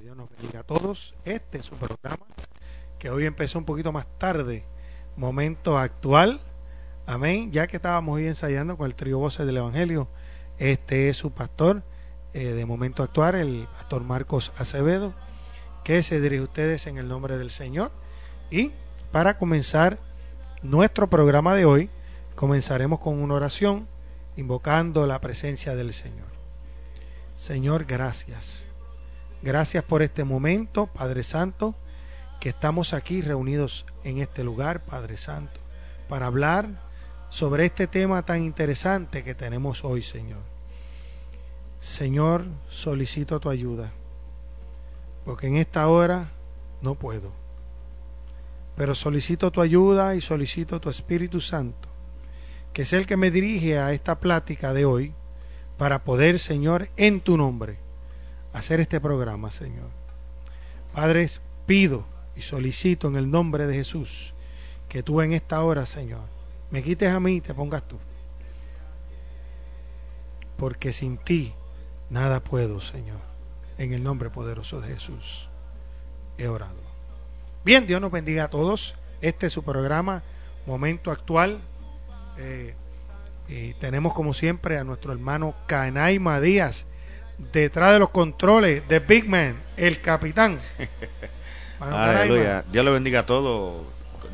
Dios nos bendiga a todos. Este es su programa, que hoy empezó un poquito más tarde, momento actual. Amén. Ya que estábamos hoy ensayando con el trío Voces del Evangelio, este es su pastor eh, de momento actual, el pastor Marcos Acevedo, que se dirige a ustedes en el nombre del Señor. Y para comenzar nuestro programa de hoy, comenzaremos con una oración invocando la presencia del Señor. Señor, gracias. Gracias por este momento, Padre Santo, que estamos aquí reunidos en este lugar, Padre Santo, para hablar sobre este tema tan interesante que tenemos hoy, Señor. Señor, solicito tu ayuda, porque en esta hora no puedo, pero solicito tu ayuda y solicito tu Espíritu Santo, que es el que me dirige a esta plática de hoy, para poder, Señor, en tu nombre, hacer este programa, Señor. Padre, pido y solicito en el nombre de Jesús que tú en esta hora, Señor, me quites a mí y te pongas tú. Porque sin ti nada puedo, Señor. En el nombre poderoso de Jesús he orado. Bien, Dios nos bendiga a todos. Este es su programa, Momento Actual. Eh, y tenemos como siempre a nuestro hermano Canaima Díaz detrás de los controles de Big Man, el capitán. Aleluya. Dios le bendiga a todos.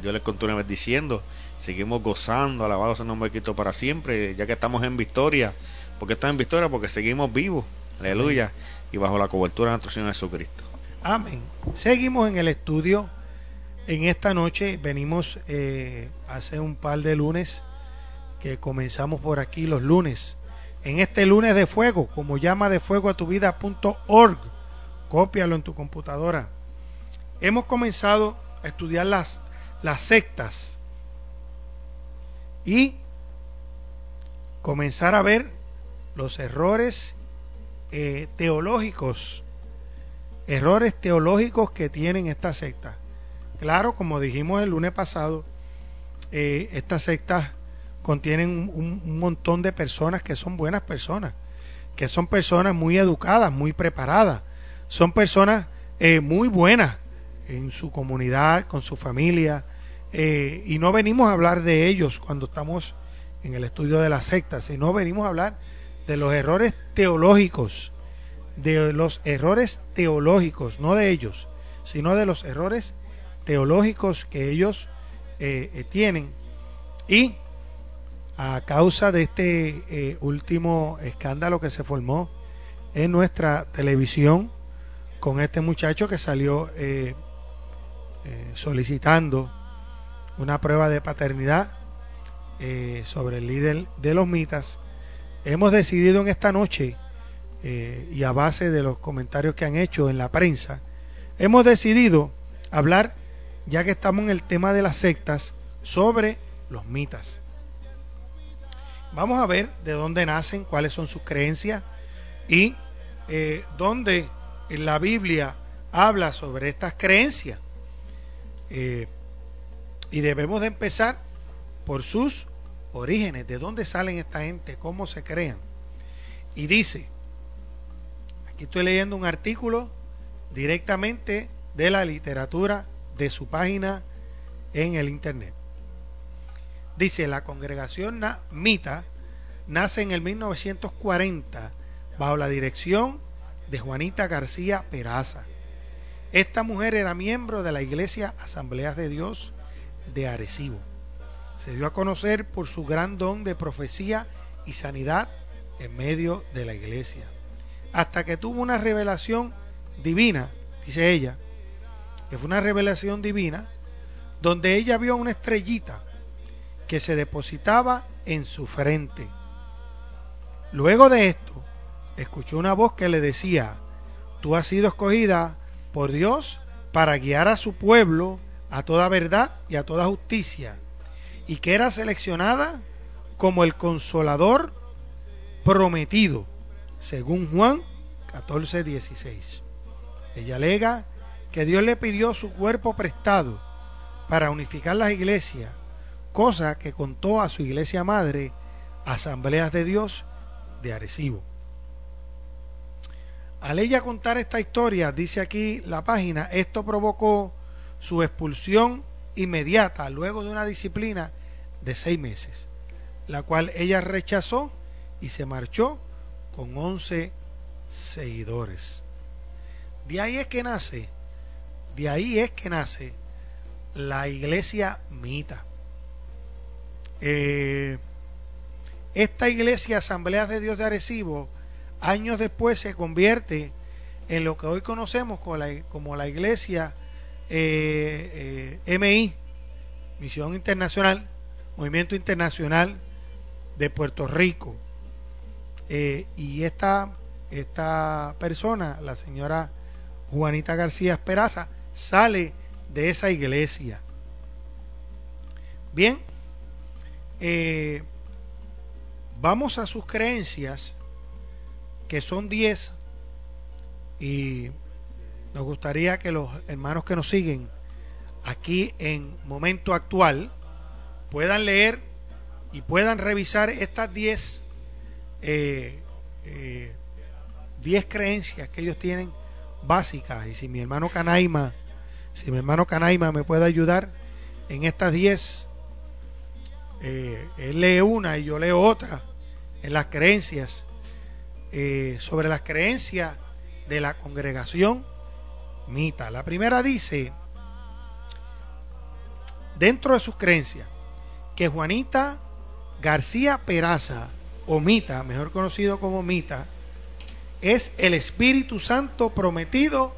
Dios les continúe bendiciendo. Seguimos gozando, alabado sea nombre de Cristo para siempre, ya que estamos en victoria. porque estamos en victoria? Porque seguimos vivos. Aleluya. Y bajo la cobertura de nuestro Señor Jesucristo. Amén. Seguimos en el estudio. En esta noche venimos eh, hace un par de lunes que comenzamos por aquí los lunes. En este lunes de fuego, como llama de fuego a tu vida.org, cópialo en tu computadora. Hemos comenzado a estudiar las, sectas y comenzar a ver los errores eh, teológicos, errores teológicos que tienen estas sectas. Claro, como dijimos el lunes pasado, eh, estas sectas contienen un, montón de personas que son buenas personas, que son personas muy educadas, muy preparadas, son personas eh, muy buenas en su comunidad, con su familia, eh, y no venimos a hablar de ellos cuando estamos en el estudio de la secta, sino venimos a hablar de los errores teológicos, de los errores teológicos, no de ellos, sino de los errores teológicos que ellos eh, tienen. Y a causa de este eh, último escándalo que se formó en nuestra televisión con este muchacho que salió eh, eh, solicitando una prueba de paternidad sobre el líder de los mitas, hemos decidido en esta noche, y a base de los comentarios que han hecho en la prensa, hemos decidido hablar, ya que estamos en el tema de las sectas, sobre los mitas. Vamos a ver de dónde nacen, cuáles son sus creencias y eh, dónde la Biblia habla sobre estas creencias. Eh, y debemos de empezar por sus orígenes, de dónde salen esta gente, cómo se crean. Y dice, aquí estoy leyendo un artículo directamente de la literatura de su página en el Internet. Dice, la congregación Mita nace en el 1940 bajo la dirección de Juanita García Peraza. Esta mujer era miembro de la Iglesia Asambleas de Dios de Arecibo. Se dio a conocer por su gran don de profecía y sanidad en medio de la iglesia. Hasta que tuvo una revelación divina, dice ella, que fue una revelación divina, donde ella vio una estrellita que se depositaba en su frente. Luego de esto, escuchó una voz que le decía, tú has sido escogida por Dios para guiar a su pueblo a toda verdad y a toda justicia, y que era seleccionada como el consolador prometido, según Juan 14:16. Ella alega que Dios le pidió su cuerpo prestado para unificar las iglesias cosa que contó a su iglesia madre, Asambleas de Dios de Arecibo. Al ella contar esta historia, dice aquí la página, esto provocó su expulsión inmediata luego de una disciplina de seis meses, la cual ella rechazó y se marchó con once seguidores. De ahí es que nace, de ahí es que nace la iglesia mita. Eh, esta iglesia Asamblea de Dios de Arecibo, años después se convierte en lo que hoy conocemos como la, iglesia eh, eh, MI, Misión Internacional, Movimiento Internacional de Puerto Rico. y esta, esta persona, la señora Juanita García Esperaza, sale de esa iglesia. Bien, eh, vamos a sus creencias, que son 10, y nos gustaría que los hermanos que nos siguen aquí en momento actual puedan leer y puedan revisar estas 10 eh, eh, creencias que ellos tienen básicas. Y si mi hermano Canaima si mi hermano Canaima me puede ayudar en estas 10, eh, él lee una y yo leo otra en las creencias, eh, sobre las creencias de la congregación Mita. La primera dice, dentro de sus creencias, que Juanita García Peraza, o Mita, mejor conocido como Mita, es el Espíritu Santo prometido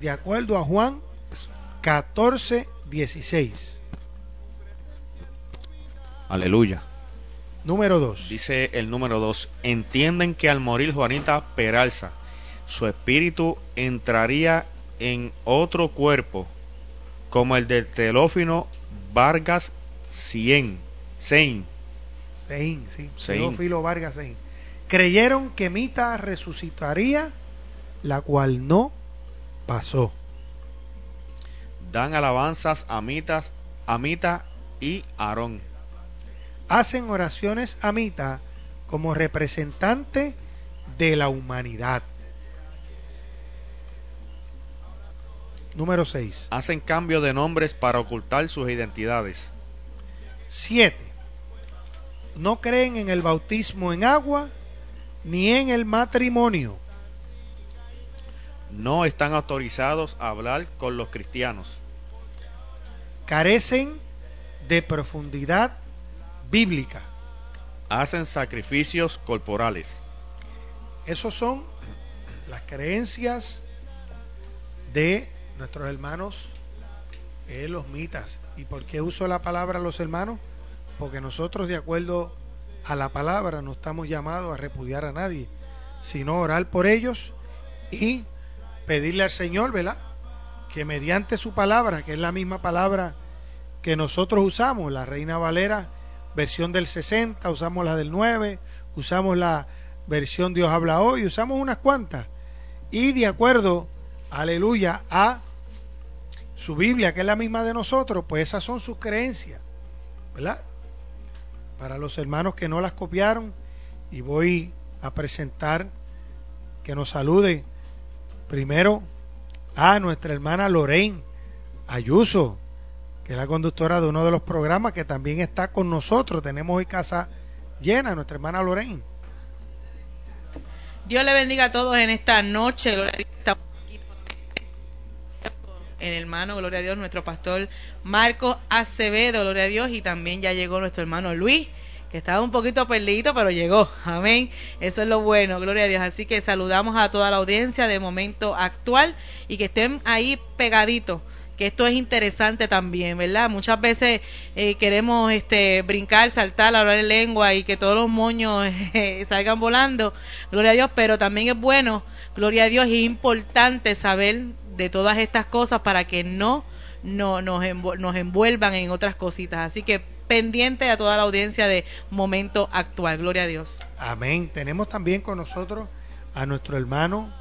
de acuerdo a Juan 14, 16. Aleluya. Número 2. Dice el número 2. Entienden que al morir Juanita Peralza, su espíritu entraría en otro cuerpo, como el del telófino Vargas Cien. Sein. Sein, sí. Teófilo Vargas Sein. Creyeron que Mita resucitaría, la cual no pasó dan alabanzas a Mitas, a Mita y Aarón. Hacen oraciones a Mita como representante de la humanidad. Número 6. Hacen cambio de nombres para ocultar sus identidades. 7. No creen en el bautismo en agua ni en el matrimonio. No están autorizados a hablar con los cristianos carecen de profundidad bíblica. Hacen sacrificios corporales. Esos son las creencias de nuestros hermanos eh, los mitas. ¿Y por qué uso la palabra los hermanos? Porque nosotros de acuerdo a la palabra no estamos llamados a repudiar a nadie, sino orar por ellos y pedirle al Señor, ¿verdad? que mediante su palabra, que es la misma palabra que nosotros usamos, la Reina Valera, versión del 60, usamos la del 9, usamos la versión Dios habla hoy, usamos unas cuantas. Y de acuerdo, aleluya, a su Biblia, que es la misma de nosotros, pues esas son sus creencias, ¿verdad? Para los hermanos que no las copiaron, y voy a presentar que nos salude primero a nuestra hermana Lorraine Ayuso, que es la conductora de uno de los programas que también está con nosotros. Tenemos hoy casa llena, nuestra hermana Lorraine. Dios le bendiga a todos en esta noche. En el hermano, gloria a Dios, nuestro pastor Marcos Acevedo, gloria a Dios, y también ya llegó nuestro hermano Luis, que estaba un poquito perdido, pero llegó. Amén. Eso es lo bueno, gloria a Dios. Así que saludamos a toda la audiencia de momento actual y que estén ahí pegaditos que esto es interesante también, ¿verdad? Muchas veces eh, queremos este, brincar, saltar, hablar en lengua y que todos los moños eh, salgan volando, gloria a Dios, pero también es bueno, gloria a Dios, es importante saber de todas estas cosas para que no, no nos, nos envuelvan en otras cositas. Así que pendiente a toda la audiencia de momento actual. Gloria a Dios. Amén. Tenemos también con nosotros a nuestro hermano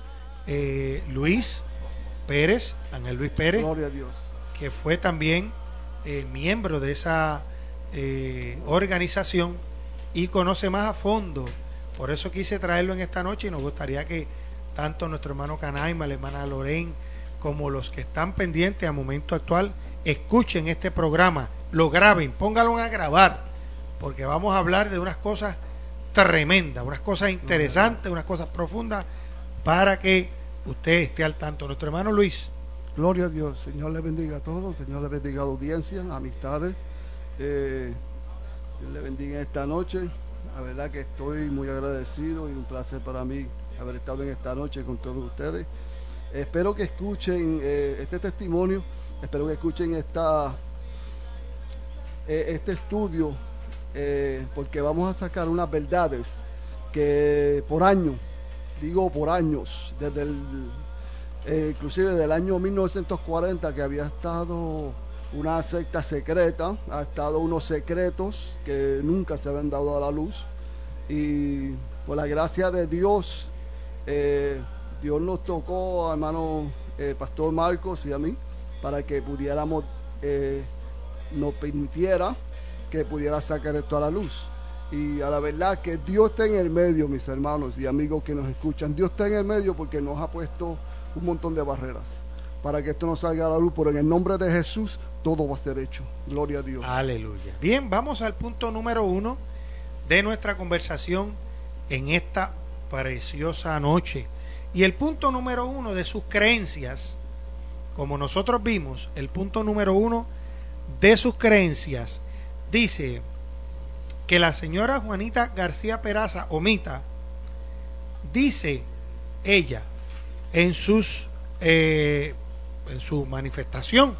eh, Luis Pérez, Ángel Luis Pérez. Gloria a Dios. Que fue también eh, miembro de esa eh, organización y conoce más a fondo. Por eso quise traerlo en esta noche y nos gustaría que tanto nuestro hermano Canaima, la hermana Loren, como los que están pendientes a momento actual, escuchen este programa, lo graben, pónganlo a grabar, porque vamos a hablar de unas cosas tremendas, unas cosas interesantes, unas cosas profundas, para que usted esté al tanto. Nuestro hermano Luis. Gloria a Dios, Señor le bendiga a todos, Señor le bendiga a la audiencia, amistades. Eh, le bendiga esta noche. La verdad que estoy muy agradecido y un placer para mí haber estado en esta noche con todos ustedes. Espero que escuchen eh, este testimonio, espero que escuchen esta, eh, este estudio, eh, porque vamos a sacar unas verdades que por años, digo por años, desde el, inclusive del año 1940 que había estado una secta secreta, ha estado unos secretos que nunca se habían dado a la luz y por la gracia de Dios, eh, Dios nos tocó, hermano eh, Pastor Marcos y a mí, para que pudiéramos, eh, nos permitiera que pudiera sacar esto a la luz. Y a la verdad que Dios está en el medio, mis hermanos y amigos que nos escuchan. Dios está en el medio porque nos ha puesto un montón de barreras para que esto no salga a la luz, pero en el nombre de Jesús todo va a ser hecho. Gloria a Dios. Aleluya. Bien, vamos al punto número uno de nuestra conversación en esta preciosa noche. Y el punto número uno de sus creencias, como nosotros vimos, el punto número uno de sus creencias dice que la señora Juanita García Peraza, omita, dice ella en sus eh, en su manifestación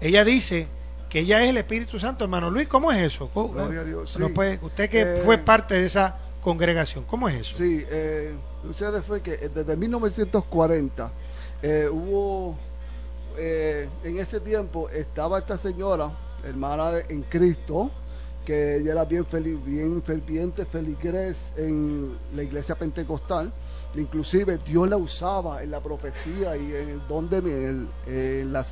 ella dice que ella es el Espíritu Santo, hermano Luis, ¿cómo es eso? Gloria a Dios. usted que eh, fue parte de esa congregación, ¿cómo es eso? Sí, eh, sucede fue que eh, desde 1940 eh, hubo, en ese tiempo estaba esta señora, hermana en Cristo, que ella era bien, feliz, bien ferviente, feligres en la iglesia pentecostal inclusive Dios la usaba en la profecía y en el don de en la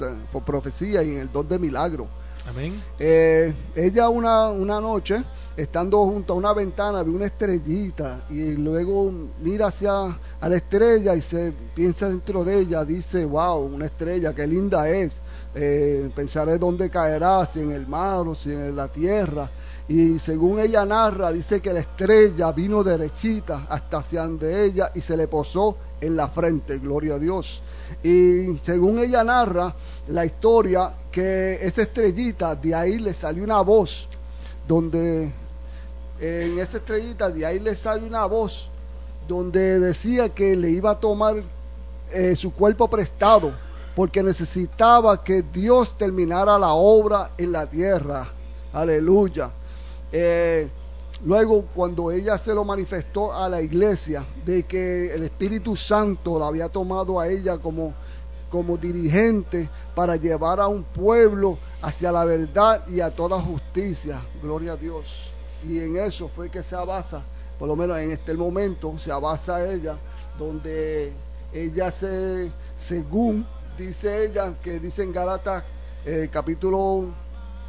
profecía y en el don de milagro. Amén. Eh, ella una, una noche, estando junto a una ventana, ve una estrellita y luego mira hacia a la estrella y se piensa dentro de ella, dice, wow, una estrella, qué linda es. Eh, pensaré dónde caerá, si en el mar o si en la tierra. Y según ella narra, dice que la estrella vino derechita hasta hacia de ella y se le posó en la frente, gloria a Dios. Y según ella narra la historia, que esa estrellita, de ahí le salió una voz, donde en esa estrellita, de ahí le salió una voz, donde decía que le iba a tomar eh, su cuerpo prestado, porque necesitaba que Dios terminara la obra en la tierra. Aleluya. Eh, luego, cuando ella se lo manifestó a la iglesia, de que el Espíritu Santo la había tomado a ella como, como dirigente para llevar a un pueblo hacia la verdad y a toda justicia. Gloria a Dios. Y en eso fue que se abasa, por lo menos en este momento, se abasa ella, donde ella se, según dice ella, que dice en Gálatas eh, capítulo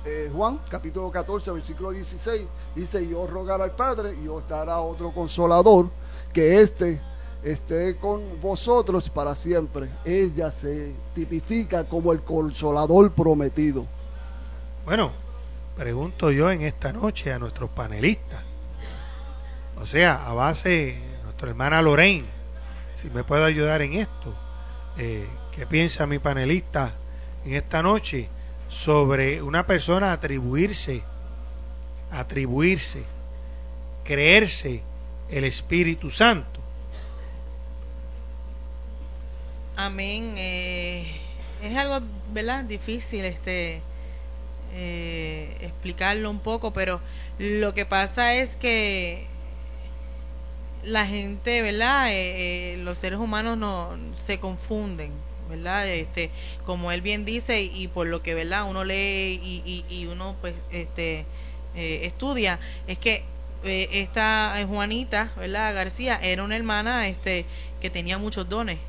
eh, Juan, capítulo 14, versículo 16, dice, yo rogar al Padre y os dará otro consolador, que éste esté con vosotros para siempre. Ella se tipifica como el consolador prometido. Bueno, pregunto yo en esta noche a nuestros panelistas, o sea, a base nuestra hermana Lorraine, si me puede ayudar en esto, eh, ¿qué piensa mi panelista en esta noche? Sobre una persona atribuirse, atribuirse, creerse el Espíritu Santo. Amén. Eh, es algo, ¿verdad? Difícil este eh, explicarlo un poco, pero lo que pasa es que la gente, ¿verdad? Eh, los seres humanos no se confunden ¿verdad? Este, como él bien dice y por lo que, ¿verdad? Uno lee y, y, uno pues este eh, estudia, es que eh, esta eh, Juanita, ¿verdad? García era una hermana este que tenía muchos dones.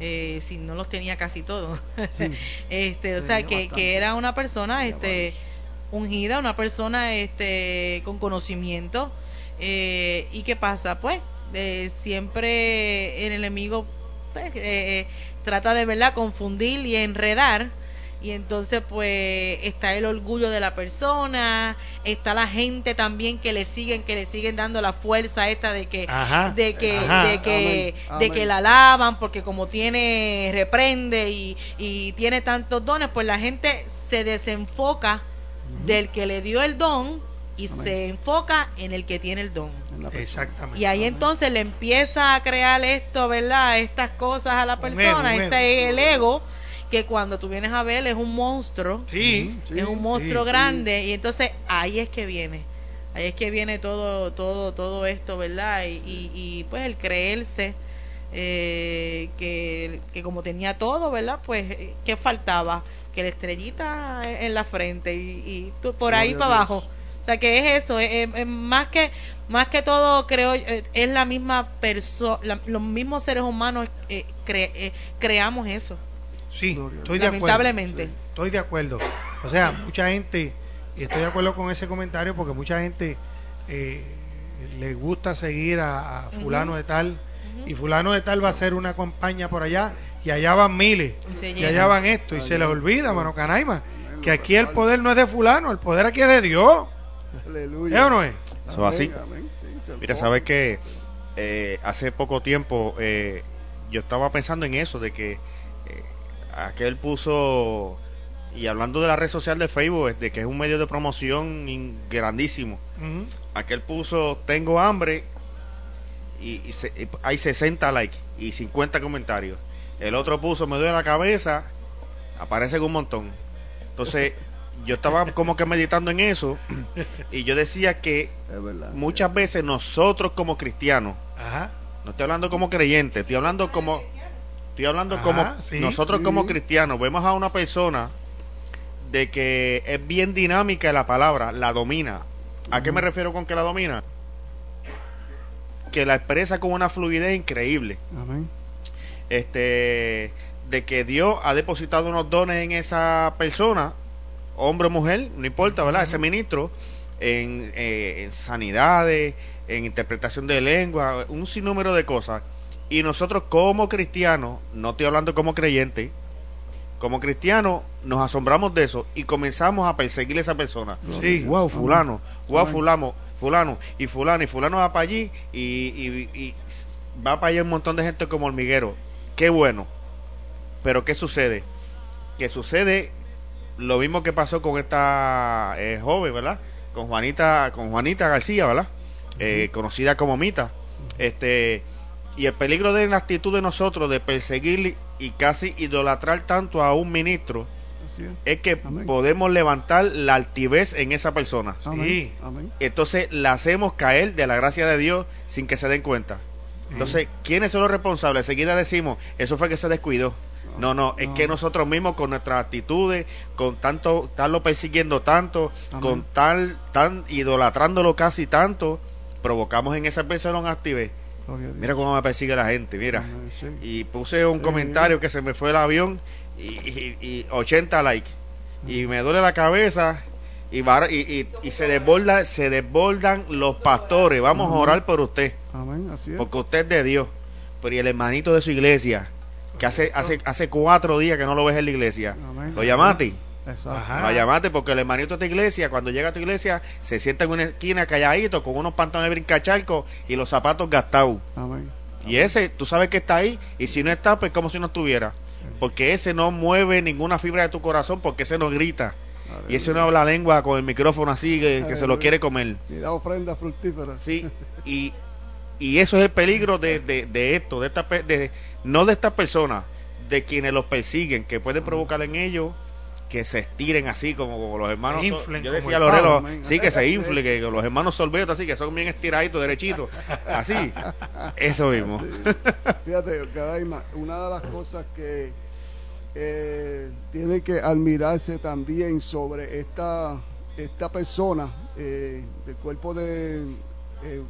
si no los tenía casi todos este o sea que, que era una persona este ungida una persona este con conocimiento y qué pasa pues eh, siempre el enemigo pues, eh, trata de verdad confundir y enredar. Y entonces pues está el orgullo de la persona, está la gente también que le siguen, que le siguen dando la fuerza esta de que de que de que de que la alaban porque como tiene reprende y, y tiene tantos dones, pues la gente se desenfoca del que le dio el don y se enfoca en el que tiene el don. Exactamente. Y ahí entonces le empieza a crear esto, ¿verdad? Estas cosas a la persona, este es el ego que cuando tú vienes a ver es un monstruo, sí, es un monstruo grande y entonces ahí es que viene, ahí es que viene todo, todo, todo esto, ¿verdad? Y, y, pues el creerse eh, que, que como tenía todo, ¿verdad? Pues ¿qué faltaba? Que la estrellita en la frente y, y por ahí para abajo. O sea que es eso, es, más que más que todo creo eh, es la misma persona, los mismos seres humanos eh, eh, creamos eso. Sí, estoy de Lamentablemente. Estoy de acuerdo. O sea, mucha gente, y estoy de acuerdo con ese comentario porque mucha gente eh, le gusta seguir a, fulano de tal y fulano de tal va a hacer una campaña por allá y allá van miles y, allá van esto y se les olvida, mano canaima, que aquí el poder no es de fulano, el poder aquí es de Dios. Aleluya. o no es? Eso así. Mira, sabes que eh, hace poco tiempo eh, yo estaba pensando en eso, de que aquel puso, y hablando de la red social de Facebook, de que es un medio de promoción grandísimo, aquel puso, tengo hambre, y, hay 60 likes y 50 comentarios. El otro puso, me duele la cabeza, aparecen un montón. Entonces, yo estaba como que meditando en eso y yo decía que muchas veces nosotros como cristianos, no estoy hablando como creyentes, estoy hablando como Estoy hablando como nosotros como cristianos vemos a una persona de que es bien dinámica la palabra, la domina. ¿A qué me refiero con que la domina? Que la expresa con una fluidez increíble. Este, de que Dios ha depositado unos dones en esa persona, hombre o mujer, no importa, ¿verdad? Ese ministro, en, eh, en sanidades, en interpretación de lengua, un sinnúmero de cosas y nosotros como cristianos, no estoy hablando como creyente, como cristianos nos asombramos de eso y comenzamos a perseguir a esa persona. Sí. Wow, fulano, wow, fulano, fulano, y fulano, y fulano va para allí y, va para allá un montón de gente como hormiguero. Qué bueno. Pero ¿qué sucede? Que sucede lo mismo que pasó con esta eh, joven, ¿verdad? Con Juanita, con Juanita García, ¿verdad? Eh, conocida como Mita. Este, y el peligro de la actitud de nosotros de perseguir y casi idolatrar tanto a un ministro es. que podemos levantar la altivez en esa persona. Entonces la hacemos caer de la gracia de Dios sin que se den cuenta. Entonces, ¿quiénes son los responsables? Seguida decimos, eso fue que se descuidó. No, no, es que nosotros mismos con nuestras actitudes, con tanto, estarlo persiguiendo tanto, con tal, tan idolatrándolo casi tanto, provocamos en esa persona un activez Mira cómo me persigue la gente, mira. Y puse un comentario que se me fue el avión y, 80 likes. Y me duele la cabeza y, y, se desborda, se desbordan los pastores. Vamos a orar por usted. Porque usted es de Dios. Pero y el hermanito de su iglesia, que hace, hace, hace cuatro días que no lo ves en la iglesia. ¿Lo llamaste? La llamaste porque el hermanito de tu iglesia, cuando llega a tu iglesia, se sienta en una esquina calladito con unos pantalones brincachalcos y los zapatos gastados. Y ese, tú sabes que está ahí, y si no está, pues como si no estuviera. Porque ese no mueve ninguna fibra de tu corazón, porque ese no grita. Y ese no habla lengua con el micrófono así, que, se lo quiere comer. Y da ofrenda fructífera. Sí, y, y eso es el peligro de, de, esto, de esta, de, no de estas personas, de quienes los persiguen, que pueden provocar en ellos que se estiren así como, los hermanos yo decía a Lorelo sí que se infle que los hermanos sorbetos así que son bien estiraditos derechitos así eso mismo. Fíjate una de las cosas que eh, tiene que admirarse también sobre esta esta persona eh, del cuerpo de eh,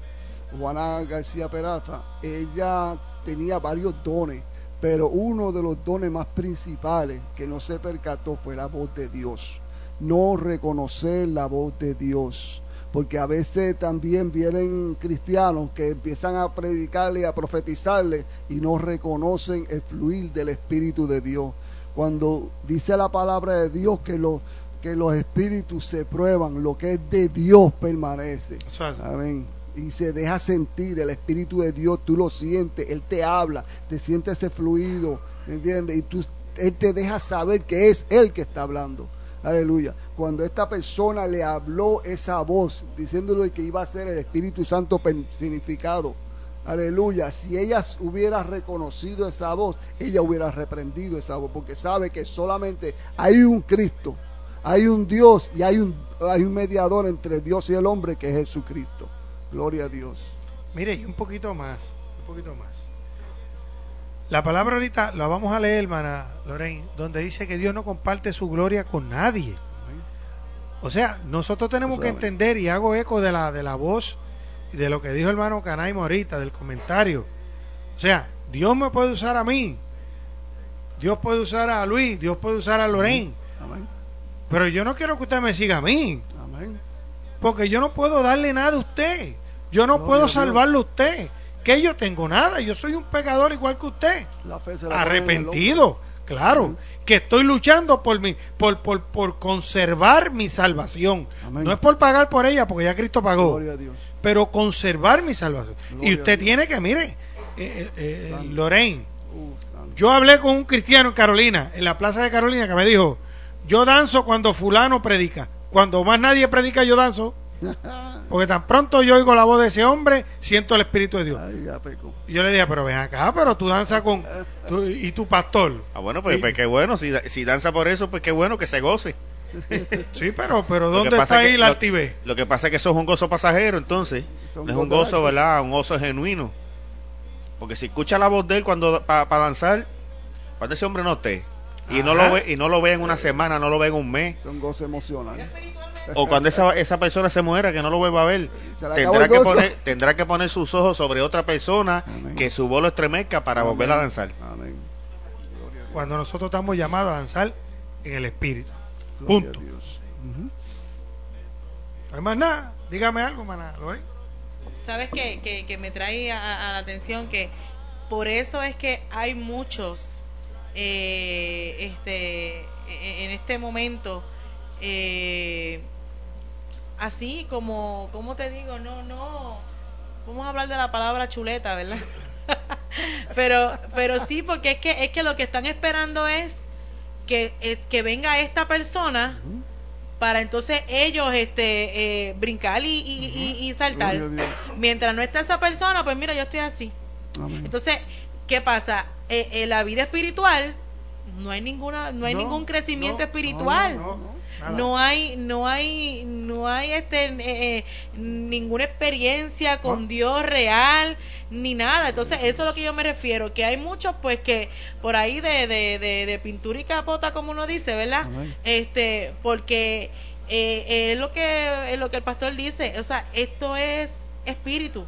Juana García Peraza ella tenía varios dones pero uno de los dones más principales que no se percató fue la voz de Dios. No reconocer la voz de Dios. porque a veces también vienen cristianos que empiezan a predicarle, a profetizarle y no reconocen el fluir del Espíritu de Dios. Cuando dice la palabra de Dios que los que los espíritus se prueban, lo que es de Dios permanece. Amén. Y se deja sentir el Espíritu de Dios, tú lo sientes, Él te habla, te siente ese fluido, ¿me entiendes? Y tú, Él te deja saber que es Él que está hablando. Aleluya. Cuando esta persona le habló esa voz, diciéndole que iba a ser el Espíritu Santo personificado, aleluya, si ella hubiera reconocido esa voz, ella hubiera reprendido esa voz, porque sabe que solamente hay un Cristo hay un Dios y hay un, hay un mediador entre Dios y el hombre que es Jesucristo. Gloria a Dios. Mire, y un poquito más, un poquito más. La palabra ahorita la vamos a leer, hermana Lorraine, donde dice que Dios no comparte su gloria con nadie. O sea, nosotros tenemos que entender, y hago eco de la, de la voz y de lo que dijo el hermano Canaimo ahorita, del comentario. O sea, Dios me puede usar a mí, Dios puede usar a Luis, Dios puede usar a Lorraine. Amén. Pero yo no quiero que usted me siga a mí. Porque yo no puedo darle nada a usted. Yo no puedo salvarlo a usted. Que yo tengo nada. Yo soy un pecador igual que usted. Arrepentido. Claro. Que estoy luchando por, mi, por, por, por conservar mi salvación. No es por pagar por ella, porque ya Cristo pagó. Pero conservar mi salvación. y usted tiene que, mire, eh, eh, eh Lorraine. Uh, yo hablé con un cristiano en Carolina, en la plaza de Carolina, que me dijo, yo danzo cuando fulano predica. Cuando más nadie predica, yo danzo. Porque tan pronto yo oigo la voz de ese hombre, siento el Espíritu de Dios. y yo le dije, pero ven acá, pero tú danzas con... y tu pastor. Ah, bueno, pues, pues qué bueno. Si, si, danza por eso, pues qué bueno que se goce. sí, pero, pero ¿dónde está ahí la altivez? Lo que pasa es que eso es un gozo pasajero, entonces. No es un gozo, ¿verdad? Un gozo genuino. Porque si escucha la voz de él cuando para danzar, cuando ese hombre no esté, y no lo ve y no lo ve en una semana, no lo ve en un mes. Son gozo emocional. O cuando esa, esa persona se muera, que no lo vuelva a ver, tendrá que, poner, tendrá que poner sus ojos sobre otra persona que su bolo estremezca para volver a danzar. Cuando nosotros estamos llamados a danzar en el espíritu. Punto. No hay más nada. Dígame algo, maná. ¿Sabes qué? Que, que me trae a la atención que por eso es que hay muchos eh, este, e-, en este momento, eh, así como, como te digo, no, no, vamos a hablar de la palabra chuleta, ¿verdad? pero, pero sí, porque es que, es que lo que están esperando es que, eh, que venga esta persona para entonces ellos este brincar y, y, saltar. Mientras no está esa persona, pues mira, yo estoy así. Entonces, ¿qué pasa? Eh, en la vida espiritual no hay ninguna no hay ningún crecimiento espiritual. no, hay no hay no hay este eh, eh, ninguna experiencia con Dios real ni nada. Entonces eso es lo que yo me refiero que hay muchos pues que por ahí de, de, de, pintura y capota como uno dice verdad este porque es lo que es lo que el pastor dice o sea esto es espíritu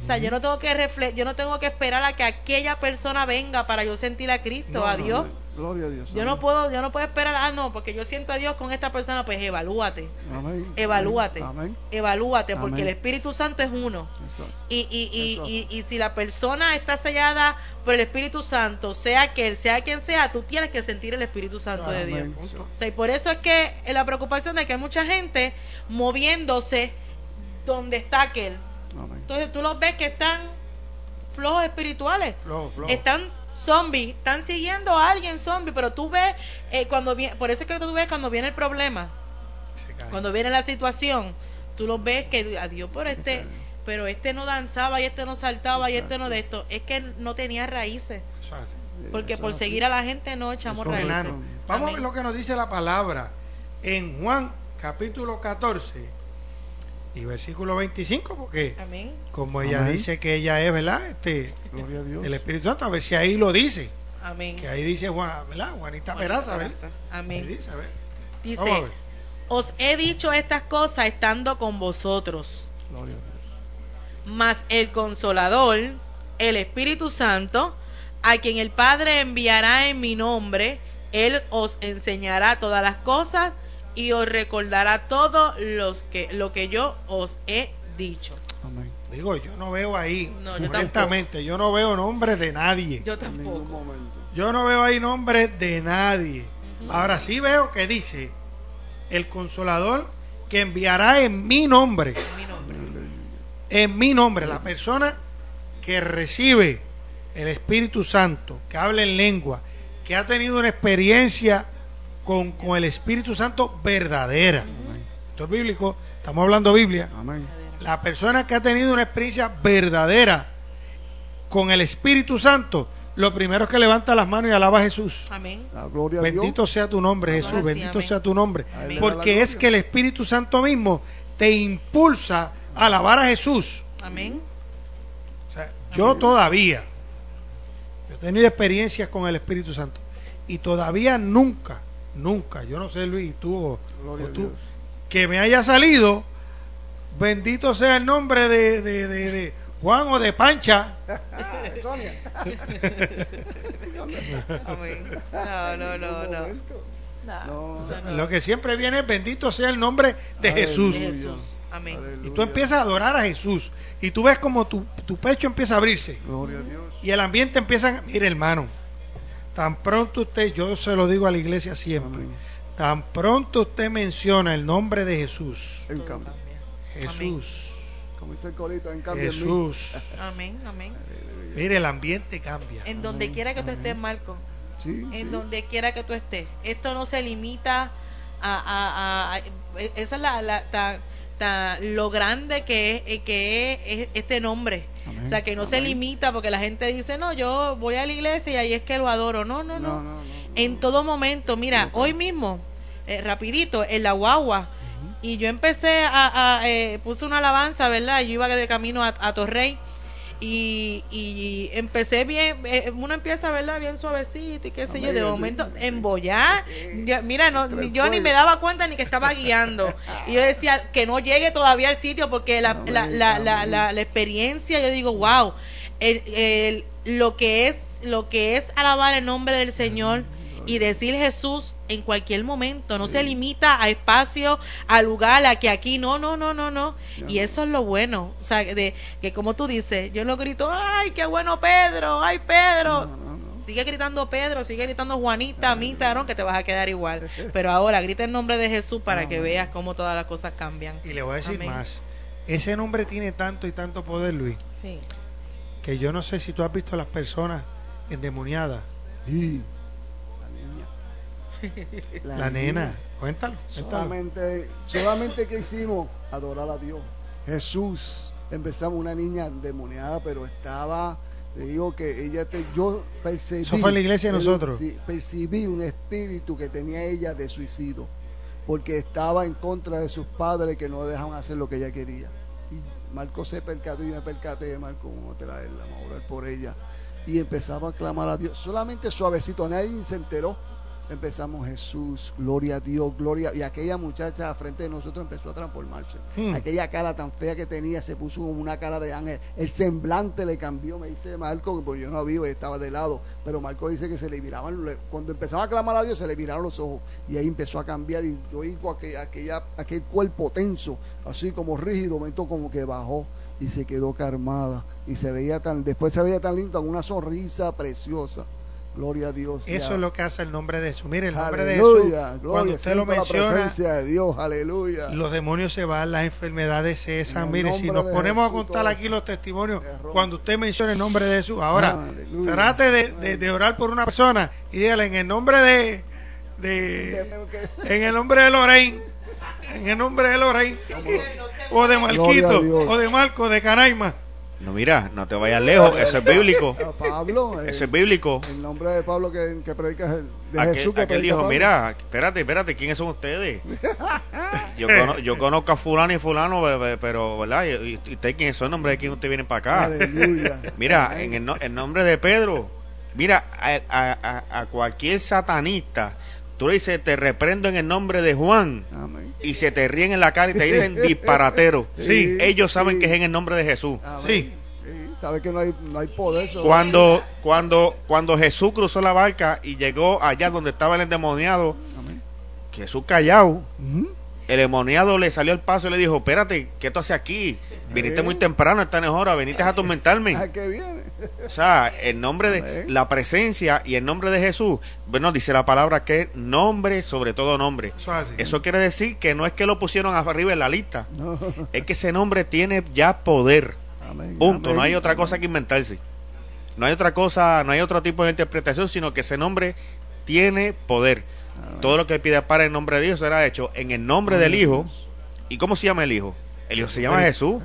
o sea, yo no tengo que refle yo no tengo que esperar a que aquella persona venga para yo sentir a Cristo, a Dios. Gloria a Dios. Yo no puedo, yo no puedo esperar, ah, no, porque yo siento a Dios con esta persona, pues evalúate. Evalúate. Evalúate, porque el Espíritu Santo es uno. Y, y, y, y, si la persona está sellada por el Espíritu Santo, sea que él, sea quien sea, tú tienes que sentir el Espíritu Santo de Dios. O sea, y por eso es que la preocupación de que hay mucha gente moviéndose donde está aquel entonces tú los ves que están flojos espirituales. Están zombies, están siguiendo a alguien zombie, pero tú ves eh, cuando viene, por eso es que tú ves cuando viene el problema, cuando viene la situación, tú los ves que adiós por este, pero este no danzaba y este no saltaba y este no de esto, es que no tenía raíces. Porque por seguir a la gente no echamos raíces. Vamos a ver lo que nos dice la palabra en Juan capítulo 14 y versículo 25, porque como ella dice que ella es, ¿verdad? Este, El Espíritu Santo, a ver si ahí lo dice. Amén. Que ahí dice Juan, ¿verdad? Juanita, Peraza, Amén. Dice, dice os he dicho estas cosas estando con vosotros. Gloria Mas el consolador, el Espíritu Santo, a quien el Padre enviará en mi nombre, él os enseñará todas las cosas y os recordará todo los que, lo que yo os he dicho. Amén. Digo, yo no veo ahí, no, yo, yo no veo nombre de nadie. Yo tampoco. Yo no veo ahí nombre de nadie. Ahora sí veo que dice el consolador que enviará en mi nombre. En mi nombre. En mi nombre. La persona que recibe el Espíritu Santo, que habla en lengua, que ha tenido una experiencia con, el Espíritu Santo verdadera. Esto es bíblico, estamos hablando Biblia. La persona que ha tenido una experiencia verdadera con el Espíritu Santo, lo primero es que levanta las manos y alaba a Jesús. Amén. bendito sea tu nombre, Jesús. bendito sea tu nombre. Porque es que el Espíritu Santo mismo te impulsa a alabar a Jesús. Amén. yo todavía, yo he tenido experiencias con el Espíritu Santo y todavía nunca, nunca, yo no sé Luis, tú o, tú, que me haya salido, bendito sea el nombre de, de, de Juan o de Pancha. Sonia. no, no, no, no. Lo que siempre viene es bendito sea el nombre de Jesús. Amén. Y tú empiezas a adorar a Jesús. Y tú ves como tu, tu pecho empieza a abrirse. Y el ambiente empieza a... Mire, hermano. Tan pronto usted, yo se lo digo a la iglesia siempre. Tan pronto usted menciona el nombre de Jesús. Jesús. Como dice el corito, en cambio Jesús. Amén, amén. Mire, el ambiente cambia. En donde quiera que tú estés, Marco. en donde quiera que tú estés. Esto no se limita a... a, esa es la, lo grande que es, eh, que es este nombre. O sea, que no se limita porque la gente dice, no, yo voy a la iglesia y ahí es que lo adoro. No, no, no. en todo momento, mira, hoy mismo, eh, rapidito, en la guagua, y yo empecé a, eh, puse una alabanza, ¿verdad? Yo iba de camino a, a Torrey y, y empecé bien, eh, uno empieza, ¿verdad? Bien suavecito y qué sé yo, de momento embollar, mira, no, yo ni me daba cuenta ni que estaba guiando. Y yo decía que no llegue todavía al sitio porque la, la, la, la, la, experiencia, yo digo, wow, el, el, lo que es lo que es alabar el nombre del Señor y decir Jesús en cualquier momento, no se limita a espacio, a lugar, a que aquí no, no, no, no, no. Y eso es lo bueno, o sea, de que como tú dices, yo lo grito, ay, qué bueno Pedro, ay Pedro. Sigue gritando Pedro, sigue gritando Juanita, Mita, que te vas a quedar igual. Pero ahora grita el nombre de Jesús para que veas cómo todas las cosas cambian. Y le voy a decir más. Ese nombre tiene tanto y tanto poder, Luis. Sí. Que yo no sé si tú has visto a las personas endemoniadas. Sí la, nena, cuéntalo, Solamente, solamente que hicimos adorar a Dios. Jesús, empezamos una niña demoniada, pero estaba, te digo que ella te, yo percibí. Eso fue en la iglesia de nosotros. percibí un espíritu que tenía ella de suicidio, porque estaba en contra de sus padres que no dejaban hacer lo que ella quería. Y Marco se percató y me percaté de Marco, vamos a traerla, vamos a orar por ella. Y empezaba a clamar a Dios, solamente suavecito, nadie se enteró empezamos Jesús, gloria a Dios, gloria. Y aquella muchacha frente de nosotros empezó a transformarse. Hmm. Aquella cara tan fea que tenía se puso como una cara de ángel. El semblante le cambió, me dice Marco, porque yo no vivo, estaba de lado. Pero Marco dice que se le miraban, cuando empezaba a clamar a Dios, se le miraron los ojos. Y ahí empezó a cambiar. Y yo oigo aquella, aquella, aquel cuerpo tenso, así como rígido, momento como que bajó y se quedó calmada. Y se veía tan, después se veía tan lindo, con una sonrisa preciosa. Gloria a Dios. Eso es lo que hace el nombre de Jesús. Mire, el nombre de Jesús, cuando usted lo menciona, de Dios, aleluya. los demonios se van, las enfermedades cesan. Mire, si nos ponemos a contar aquí los testimonios, cuando usted menciona el nombre de Jesús, ahora trate de, de, orar por una persona y dígale en el nombre de, de en el nombre de Lorraine, en el nombre de Lorraine, o de Marquito, o de Marco, de Canaima no, mira, no te vayas lejos, eso es bíblico. Pablo, eso es bíblico. El nombre de Pablo que, que predica es de aquel, Jesús. Que aquel dijo, mira, espérate, espérate, ¿quiénes son ustedes? yo, conozco, yo conozco a fulano y fulano, pero, ¿verdad? ¿Y, usted quién es el nombre de quién usted viene para acá? mira, en el, el, nombre de Pedro, mira, a, a, a cualquier satanista Tú le dices, te reprendo en el nombre de Juan. Y se te ríen en la cara y te dicen disparatero. Sí, ellos saben que es en el nombre de Jesús. Sí. Sabe que no hay, no hay poder. Cuando, cuando, cuando Jesús cruzó la barca y llegó allá donde estaba el endemoniado, Jesús callado. El demoniado le salió al paso y le dijo, espérate, ¿qué tú haces aquí? Viniste muy temprano, esta no hora, viniste a atormentarme. ¿A qué viene? o sea, el nombre de la presencia y el nombre de Jesús, bueno, dice la palabra que es nombre sobre todo nombre. Eso, quiere decir que no es que lo pusieron arriba en la lista, es que ese nombre tiene ya poder. Punto, no hay otra cosa que inventarse. No hay otra cosa, no hay otro tipo de interpretación, sino que ese nombre tiene poder. Todo lo que pide para el nombre de Dios será hecho en el nombre del Hijo. ¿Y cómo se llama el Hijo? El Hijo se llama Jesús.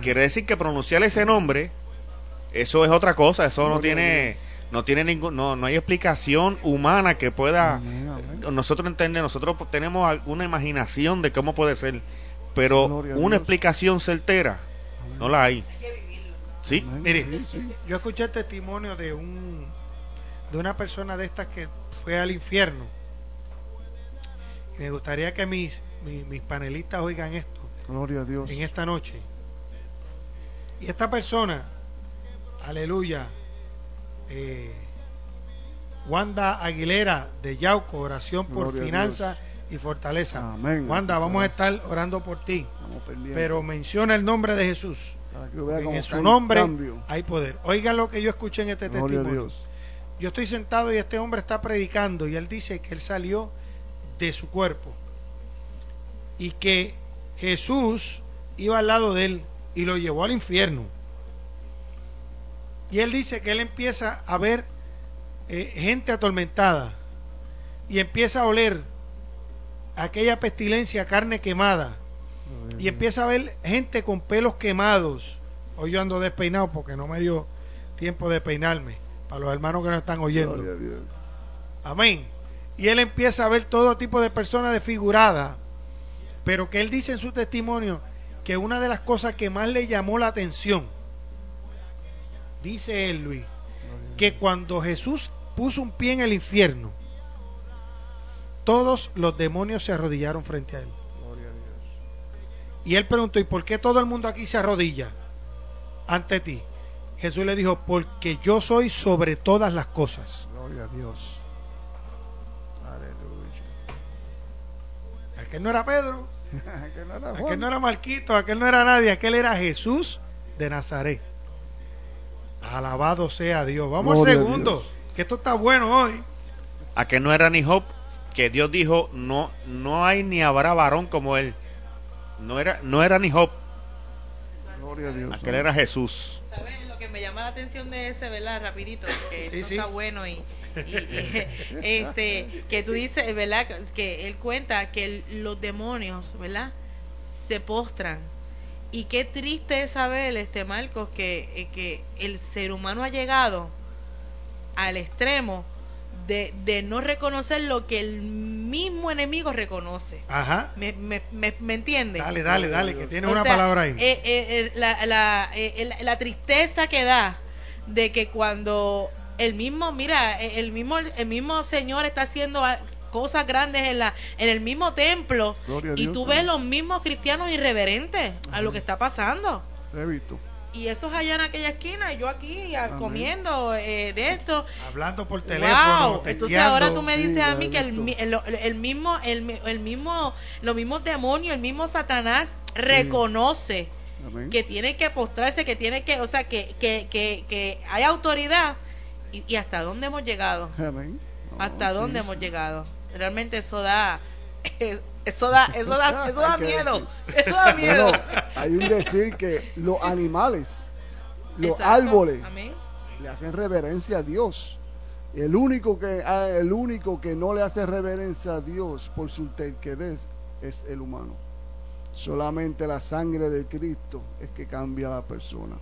Quiere decir que pronunciar ese nombre, eso es otra cosa. Eso no tiene, no tiene ningún, no, no hay explicación humana que pueda nosotros entender. Nosotros tenemos alguna imaginación de cómo puede ser, pero una explicación certera no la hay. Sí. Mire, yo escuché el testimonio de un de una persona de estas que fue al infierno. me gustaría que mis, mis, panelistas oigan esto. Gloria a Dios. En esta noche. Y esta persona, aleluya, eh, Wanda Aguilera de Yauco, oración por finanzas y fortaleza. Amén. Wanda, vamos a estar orando por ti. Pero menciona el nombre de Jesús. en su nombre hay poder. Oigan lo que yo escuché en este testimonio. Yo estoy sentado y este hombre está predicando y él dice que él salió de su cuerpo y que Jesús iba al lado de él y lo llevó al infierno. Y él dice que él empieza a ver eh, gente atormentada y empieza a oler aquella pestilencia, carne quemada. Y empieza a ver gente con pelos quemados. Hoy yo ando despeinado porque no me dio tiempo de peinarme a los hermanos que nos están oyendo. Amén. Y él empieza a ver todo tipo de personas desfiguradas, pero que él dice en su testimonio que una de las cosas que más le llamó la atención, dice él, Luis, que cuando Jesús puso un pie en el infierno, todos los demonios se arrodillaron frente a él. Y él preguntó, ¿y por qué todo el mundo aquí se arrodilla ante ti? Jesús le dijo, porque yo soy sobre todas las cosas. Gloria a Dios. Aleluya. Aquel no era Pedro. aquel, no era aquel no era Marquito, aquel no era nadie, aquel era Jesús de Nazaret. Alabado sea Dios. Vamos al segundo, que esto está bueno hoy. Aquel no era ni Job, que Dios dijo, no, no hay ni habrá varón como él. No era, no era ni Job. Gloria a Dios. Aquel era Jesús me llama la atención de ese, ¿verdad? Rapidito, que esto está bueno y, este, que tú dices, ¿verdad? Que él cuenta que los demonios, ¿verdad? Se postran. Y qué triste es saber, este Marcos, que, eh, que el ser humano ha llegado al extremo de, de, no reconocer lo que el mismo enemigo reconoce. Ajá. ¿Me, me, me, entiende? Dale, dale, dale, que tiene una palabra ahí. Eh, eh, la, la, eh, la, tristeza que da de que cuando el mismo, mira, el mismo, el mismo Señor está haciendo cosas grandes en la en el mismo templo y tú ves los mismos cristianos irreverentes a lo que está pasando. He visto y esos allá en aquella esquina y yo aquí comiendo eh, de esto. Hablando por teléfono wow. entonces ahora tú me dices a mí que el, el, mismo el, el, mismo los mismos demonios el mismo Satanás reconoce que tiene que postrarse que tiene que o sea que que, que, que hay autoridad y, hasta dónde hemos llegado. Hasta dónde hemos llegado. Realmente eso da eso da, eso da, eso da miedo. Eso da miedo. hay un decir que los animales, los árboles, le hacen reverencia a Dios. El único que ah, el único que no le hace reverencia a Dios por su terquedad es el humano. Solamente la sangre de Cristo es que cambia a la persona.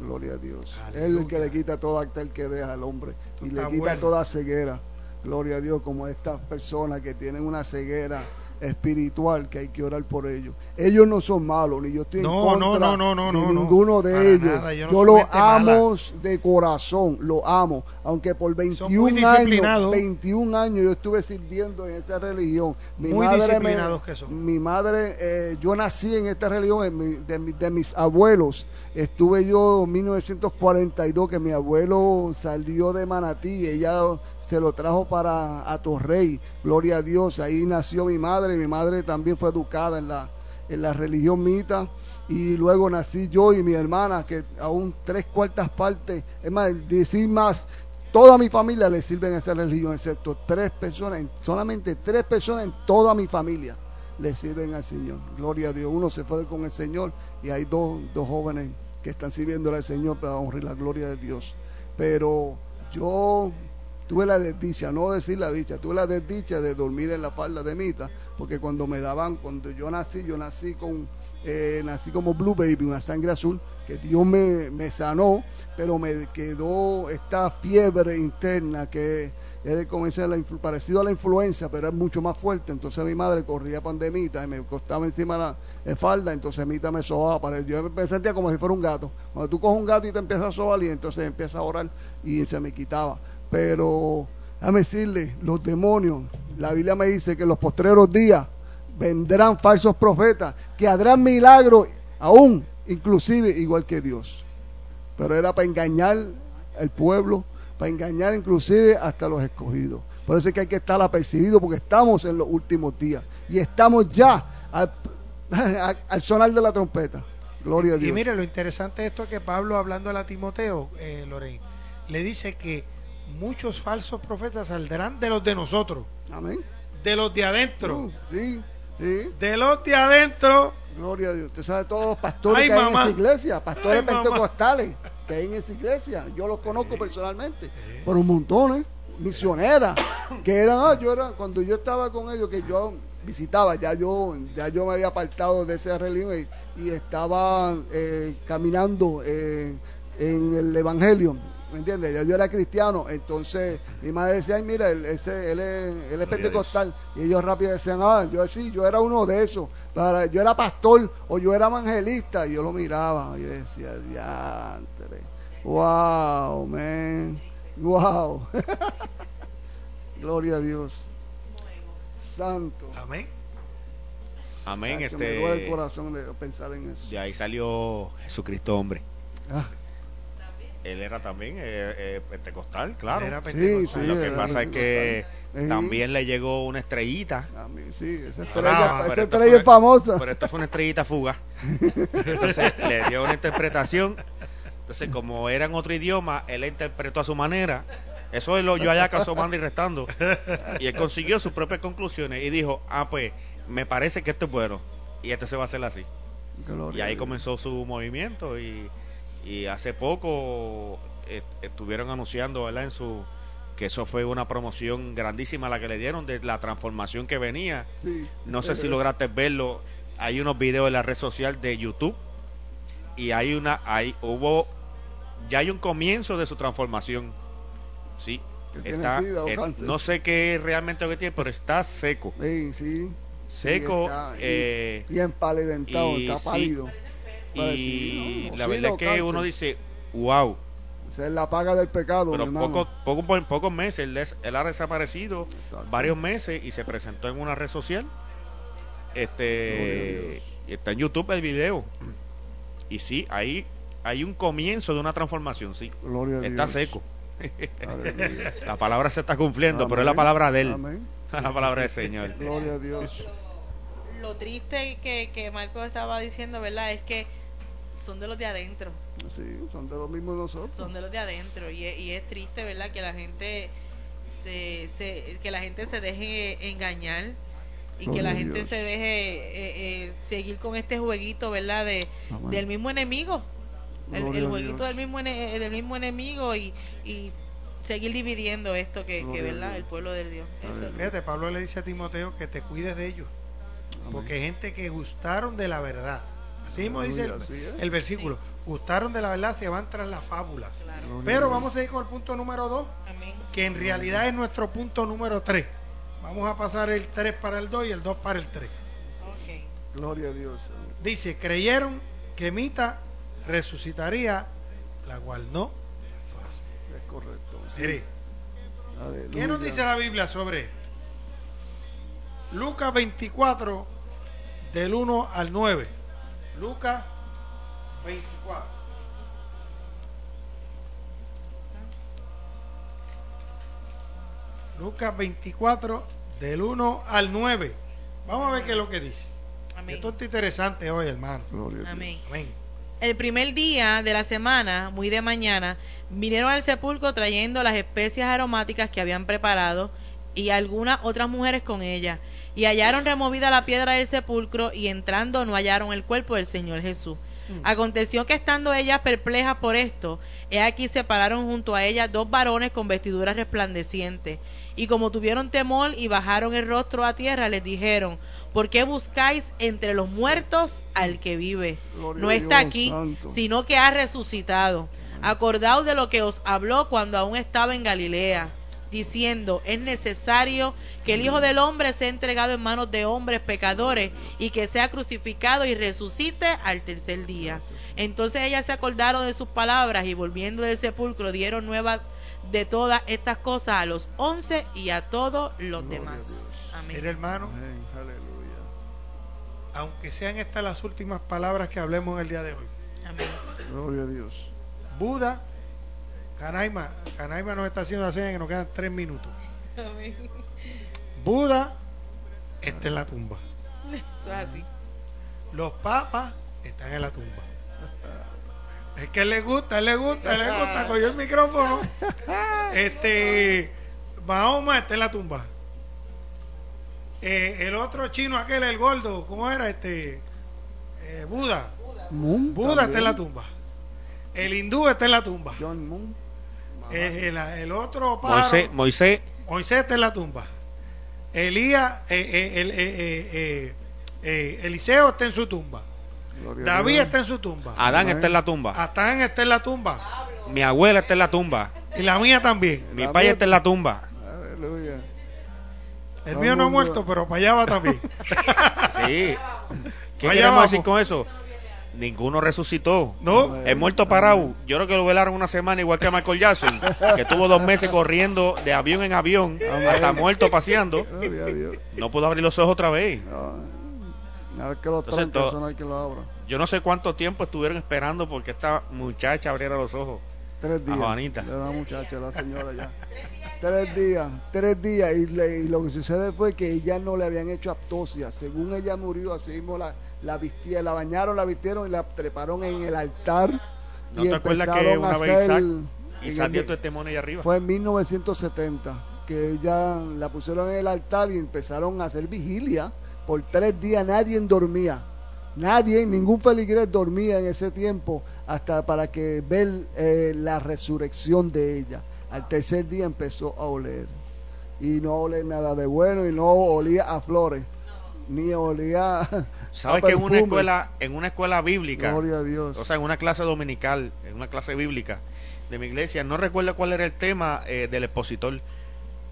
Gloria a Dios. Él es el que le quita toda terquedad al hombre y le quita toda ceguera. Gloria a Dios, como estas personas que tienen una ceguera espiritual que hay que orar por ellos. Ellos no son malos, ni yo estoy no, en contra no, no, de ninguno de ellos. yo, los amo de corazón, lo amo, aunque por 21 años, 21 años yo estuve sirviendo en esta religión. Mi muy madre disciplinados que son. Mi madre, eh, yo nací en esta religión de, de mis abuelos. Estuve yo en 1942 que mi abuelo salió de Manatí, ella se lo trajo para Atorrey, gloria a Dios, ahí nació mi madre, mi madre también fue educada en la, en la religión mita, y luego nací yo y mi hermana, que aún tres cuartas partes, es más, decir más, toda mi familia le sirven a esa religión, excepto tres personas, solamente tres personas en toda mi familia le sirven al Señor. Gloria a Dios. Uno se fue con el Señor y hay dos, dos jóvenes que están sirviendo al Señor para honrar la gloria de Dios. Pero yo tuve la desdicha, no decir la dicha, tuve la desdicha de dormir en la falda de Mita, porque cuando me daban, cuando yo nací, yo nací con, eh, nací como Blue Baby, una sangre azul, que Dios me, me sanó, pero me quedó esta fiebre interna que era como la parecido a la influenza, pero es mucho más fuerte. Entonces mi madre corría pandemita y me costaba encima la, la falda, entonces Mita me sobaba. Yo me sentía como si fuera un gato. Cuando tú coges un gato y te empiezas a sobar y entonces empieza a orar y se me quitaba. Pero, déjame decirle, los demonios, la Biblia me dice que en los postreros días vendrán falsos profetas que harán milagros aún, inclusive igual que Dios. Pero era para engañar al pueblo para engañar inclusive hasta los escogidos. Por eso es que hay que estar apercibido porque estamos en los últimos días y estamos ya al, sonar de la trompeta. Gloria a Dios. Y mire, lo interesante de esto es que Pablo, hablando a Timoteo, eh, Lorraine, le dice que muchos falsos profetas saldrán de los de nosotros. Amén. De los de adentro. Uh, sí, sí. De los de adentro. Gloria a Dios. Usted sabe todos los pastores que hay en esa iglesia, pastores pentecostales que hay en esa iglesia. Yo los conozco personalmente, por un montón, ¿eh? misioneras, que eran, ah, yo era, cuando yo estaba con ellos, que yo visitaba, ya yo, ya yo me había apartado de esa religión y, estaba eh, caminando eh, en el Evangelio ¿me entiendes? Yo, yo, era cristiano, entonces mi madre decía, ay, mira, él, ese, él, es, él es pentecostal. Y ellos rápido decían, ah, yo sí, yo era uno de esos. Para, yo era pastor o yo era evangelista. Y yo lo miraba y yo decía, diantre, wow, man, wow. Gloria a Dios. Santo. Amén. Amén. este, me duele el corazón de pensar en eso. Y ahí salió Jesucristo hombre. Ah él era también eh, eh, pentecostal, claro. Era pentecostal. Lo que pasa es que también le llegó una estrellita. sí, esa estrella, esa estrella es famosa. Pero esto fue una estrellita fuga. Entonces le dio una interpretación. Entonces, como era en otro idioma, él interpretó a su manera. Eso es lo yo allá mando y restando. Y él consiguió sus propias conclusiones y dijo, ah, pues, me parece que esto es bueno. Y esto se va a hacer así. y ahí comenzó su movimiento y y hace poco eh, estuvieron anunciando ¿verdad? en su que eso fue una promoción grandísima la que le dieron de la transformación que venía. No sé si lograste verlo. Hay unos videos en la red social de YouTube y hay una hay hubo ya hay un comienzo de su transformación. Sí está, eh, no sé qué realmente lo que tiene pero está seco. Sí, sí. seco eh, bien palidentado está pálido y la verdad es que uno dice, wow. Esa es la paga del pecado. Pero poco, poco, en pocos meses él, ha desaparecido varios meses y se presentó en una red social. Este está en YouTube el video. Y sí, ahí hay un comienzo de una transformación, sí. está seco. la palabra se está cumpliendo, pero es la palabra de él. la palabra del Señor. Gloria a Dios. Lo triste que, que Marco estaba diciendo, ¿verdad? Es que son de los de adentro. Sí, son de los mismos nosotros. Son de los de adentro y, y es triste, ¿verdad? Que la gente se, se, que la gente se deje engañar y que la gente se deje eh, eh, seguir con este jueguito, ¿verdad? De, del mismo enemigo. El, jueguito del mismo, del mismo enemigo y, y seguir dividiendo esto que, que ¿verdad? El pueblo de Dios. Fíjate, Pablo le dice a Timoteo que te cuides de ellos. Porque hay gente que gustaron de la verdad Así mismo dice el, versículo. Gustaron de la verdad, se van tras las fábulas. Pero vamos a ir con el punto número 2, que en realidad es nuestro punto número 3. Vamos a pasar el 3 para el 2 y el 2 para el 3. Gloria a Dios. Dice, creyeron que Mita resucitaría, la cual no. Es correcto. ¿Qué nos dice la Biblia sobre Lucas 24, del 1 al 9. Lucas 24. Lucas 24, del 1 al 9. Vamos a ver qué es lo que dice. Esto está interesante hoy, hermano. Amén. El primer día de la semana, muy de mañana, vinieron al sepulcro trayendo las especias aromáticas que habían preparado y algunas otras mujeres con ellas. Y hallaron removida la piedra del sepulcro y entrando no hallaron el cuerpo del Señor Jesús. Mm. Aconteció que estando ellas perplejas por esto, he aquí se pararon junto a ellas dos varones con vestiduras resplandecientes. Y como tuvieron temor y bajaron el rostro a tierra, les dijeron, ¿por qué buscáis entre los muertos al que vive? no está aquí, sino que ha resucitado. Acordaos de lo que os habló cuando aún estaba en Galilea diciendo, es necesario que el Hijo del Hombre sea entregado en manos de hombres pecadores y que sea crucificado y resucite al tercer día. Entonces ellas se acordaron de sus palabras y volviendo del sepulcro dieron nueva de todas estas cosas a los once y a todos los demás. Amén. hermano, aunque sean estas las últimas palabras que hablemos el día de hoy. Amén. Gloria a Dios. Buda Canaima, Canaima nos está haciendo la seña que nos quedan tres minutos. Buda está en la tumba. Eso es así. Los papas están en la tumba. Es que le gusta, le gusta, le gusta. Cogió el micrófono. Este. Mahoma está en la tumba. Eh, el otro chino, aquel, el gordo, ¿cómo era? Este. Eh, Buda. Buda está en la tumba. El hindú está en la tumba. John Moon. El, el, otro Moisés, Moisés. Moisés está en la tumba. Elías, eh, eh, eh, Eliseo está en su tumba. David está en su tumba. Adán está en la tumba. Adán está en la tumba. Mi abuela está en la tumba. Y la mía también. Mi padre está en la tumba. Aleluya. El mío no ha muerto, pero para allá va también. sí. ¿Qué queremos decir con eso? Ninguno resucitó. No. El muerto parado. Yo creo que lo velaron una semana igual que a Michael Jackson, que tuvo dos meses corriendo de avión en avión, hasta muerto paseando. No pudo abrir los ojos otra vez. Yo no sé cuánto tiempo estuvieron esperando porque esta muchacha abriera los ojos. Tres días. Juanita. muchacha, la señora ya. tres días, tres días. Y, y, lo que sucede fue que ella no le habían hecho aptosia. Según ella murió, así mismo la la vistieron, la bañaron, la vistieron y la treparon en el altar. ¿No te acuerdas que una vez Isaac, Isaac dio testimonio ahí arriba? Fue en 1970 que ella la pusieron en el altar y empezaron a hacer vigilia. Por tres días nadie dormía. Nadie, ningún feligrés dormía en ese tiempo hasta para que ver eh, la resurrección de ella. Al tercer día empezó a oler. Y no oler nada de bueno y no olía a flores, ni olía ¿Sabes que en una escuela, en una escuela bíblica, Dios. o sea, en una clase dominical, en una clase bíblica de mi iglesia, no recuerdo cuál era el tema eh, del expositor,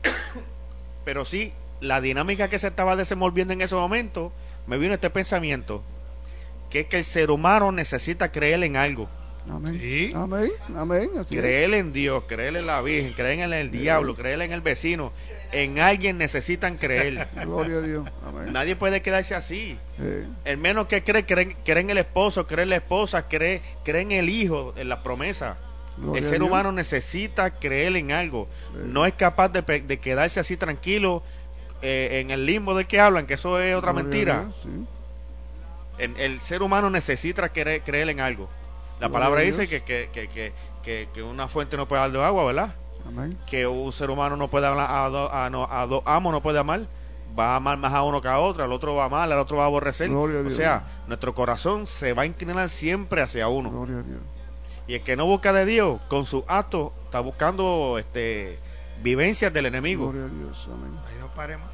pero sí, la dinámica que se estaba desenvolviendo en ese momento, me vino este pensamiento, que es que el ser humano necesita creer en algo. Amén. Amén. Amén. creer en Dios, creer en la Virgen, creer en el diablo, creer en el vecino, en alguien necesitan creer. Gloria a Dios. Nadie puede quedarse así. El menos que cree, cree, en el esposo, cree en la esposa, cree, cree en el hijo, en la promesa. el ser humano necesita creer en algo. No es capaz de, quedarse así tranquilo eh, en el limbo de que hablan, que eso es otra mentira. el, ser humano necesita creer, creer en algo. La palabra dice que, que, que, que, una fuente no puede dar de agua, ¿verdad? Que un ser humano no puede hablar a, dos amos, no puede amar, va a amar más a uno que a otro, al otro va a amar, al otro va a aborrecer. o sea, nuestro corazón se va a inclinar siempre hacia uno. Y el que no busca de Dios, con su acto, está buscando este vivencias del enemigo. Ahí no paremos.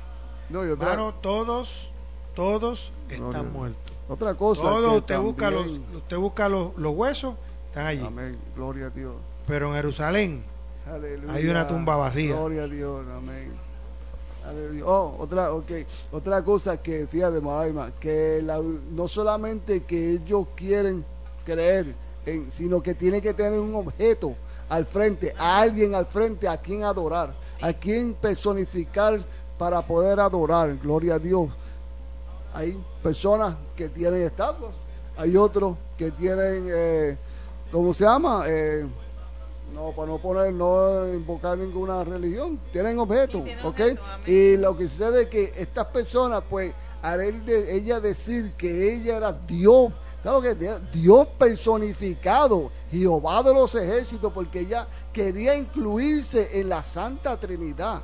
No, todos, todos están muertos. Otra cosa. Todos, usted, busca los, usted busca los, los huesos, están allí. Amén. Gloria a Dios. Pero en Jerusalén hay una tumba vacía. Gloria a Dios, amén. Oh, otra, okay. otra cosa que, fíjate, Moraima, que no solamente que ellos quieren creer, en, sino que tienen que tener un objeto al frente, a alguien al frente a quien adorar, a quien personificar para poder adorar. Gloria a Dios. Hay personas que tienen estatuas, hay otros que tienen, eh, ¿cómo se llama? Eh, No, para no poner, no invocar ninguna religión. Tienen objetos, ¿ok? y lo que sucede es que estas personas, pues, al de, ella decir que ella era Dios, ¿sabes que Dios personificado, Jehová de los ejércitos, porque ella quería incluirse en la Santa Trinidad.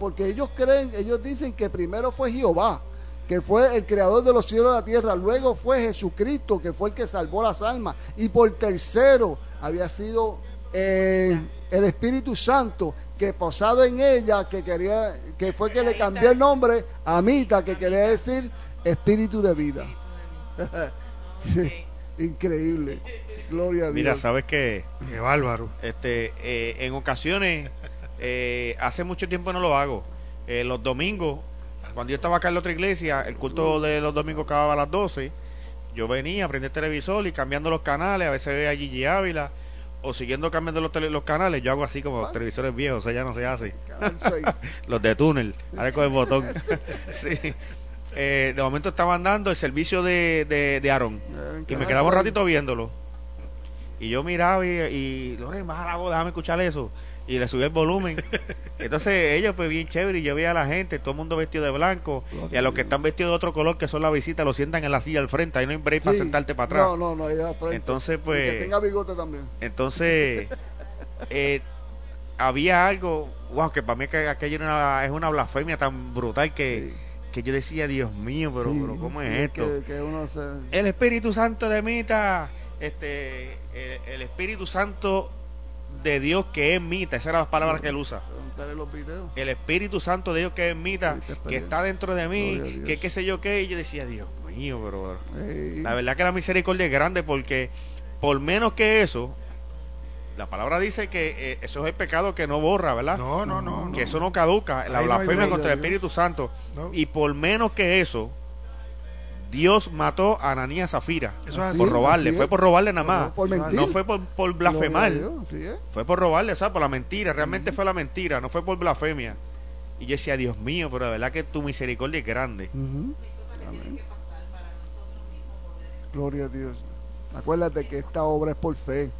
Porque ellos creen, ellos dicen que primero fue Jehová, que fue el creador de los cielos y la tierra, luego fue Jesucristo, que fue el que salvó las almas, y por tercero había sido eh, el Espíritu Santo que posado en ella, que quería, que fue que le cambió el nombre a Mita, que quería decir Espíritu de vida. increíble. Gloria a Dios. Mira, sabes que, qué bárbaro. Este, eh, en ocasiones, eh, hace mucho tiempo no lo hago. los domingos, cuando yo estaba acá en la otra iglesia, el culto de los domingos acababa a las 12. Yo venía, el televisor y cambiando los canales, a veces veía a Gigi Ávila, o siguiendo cambiando los, los canales, yo hago así como los televisores viejos, o sea, ya no se hace. los de túnel, ahora con el botón. sí. Eh, de momento estaban dando el servicio de, de, de Aaron y me quedaba un ratito viéndolo. Y yo miraba y, y Lore, más la voz, déjame escuchar eso y le subí el volumen. Entonces ellos pues bien chévere y yo veía a la gente, todo el mundo vestido de blanco y a los que están vestidos de otro color que son la visita lo sientan en la silla al frente, ahí no hay break para sentarte para atrás. No, no, no. Entonces pues... que tenga bigote también. Entonces eh, había algo, wow, que para mí que aquello es una blasfemia tan brutal que... que yo decía, Dios mío, pero, pero ¿cómo es esto? El Espíritu Santo de Mita, este, el Espíritu Santo de Dios que es mita, esas eran las palabras que él usa. El Espíritu Santo de Dios que es mita, que está dentro de mí, que qué sé yo qué, y yo decía, Dios mío, pero la verdad que la misericordia es grande porque por menos que eso, la palabra dice que eh, eso es el pecado que no borra, ¿verdad? No, no, no. Que eso no caduca, la blasfemia contra el Espíritu Santo. Y por menos que eso, Dios mató a Ananías Zafira por robarle, fue por robarle nada más, no fue por, por blasfemar, fue por robarle, o sea, por la mentira, realmente fue la mentira, no fue por blasfemia. Y yo decía, Dios mío, pero de verdad que tu misericordia es grande. Gloria a Dios. Acuérdate que esta obra es por fe.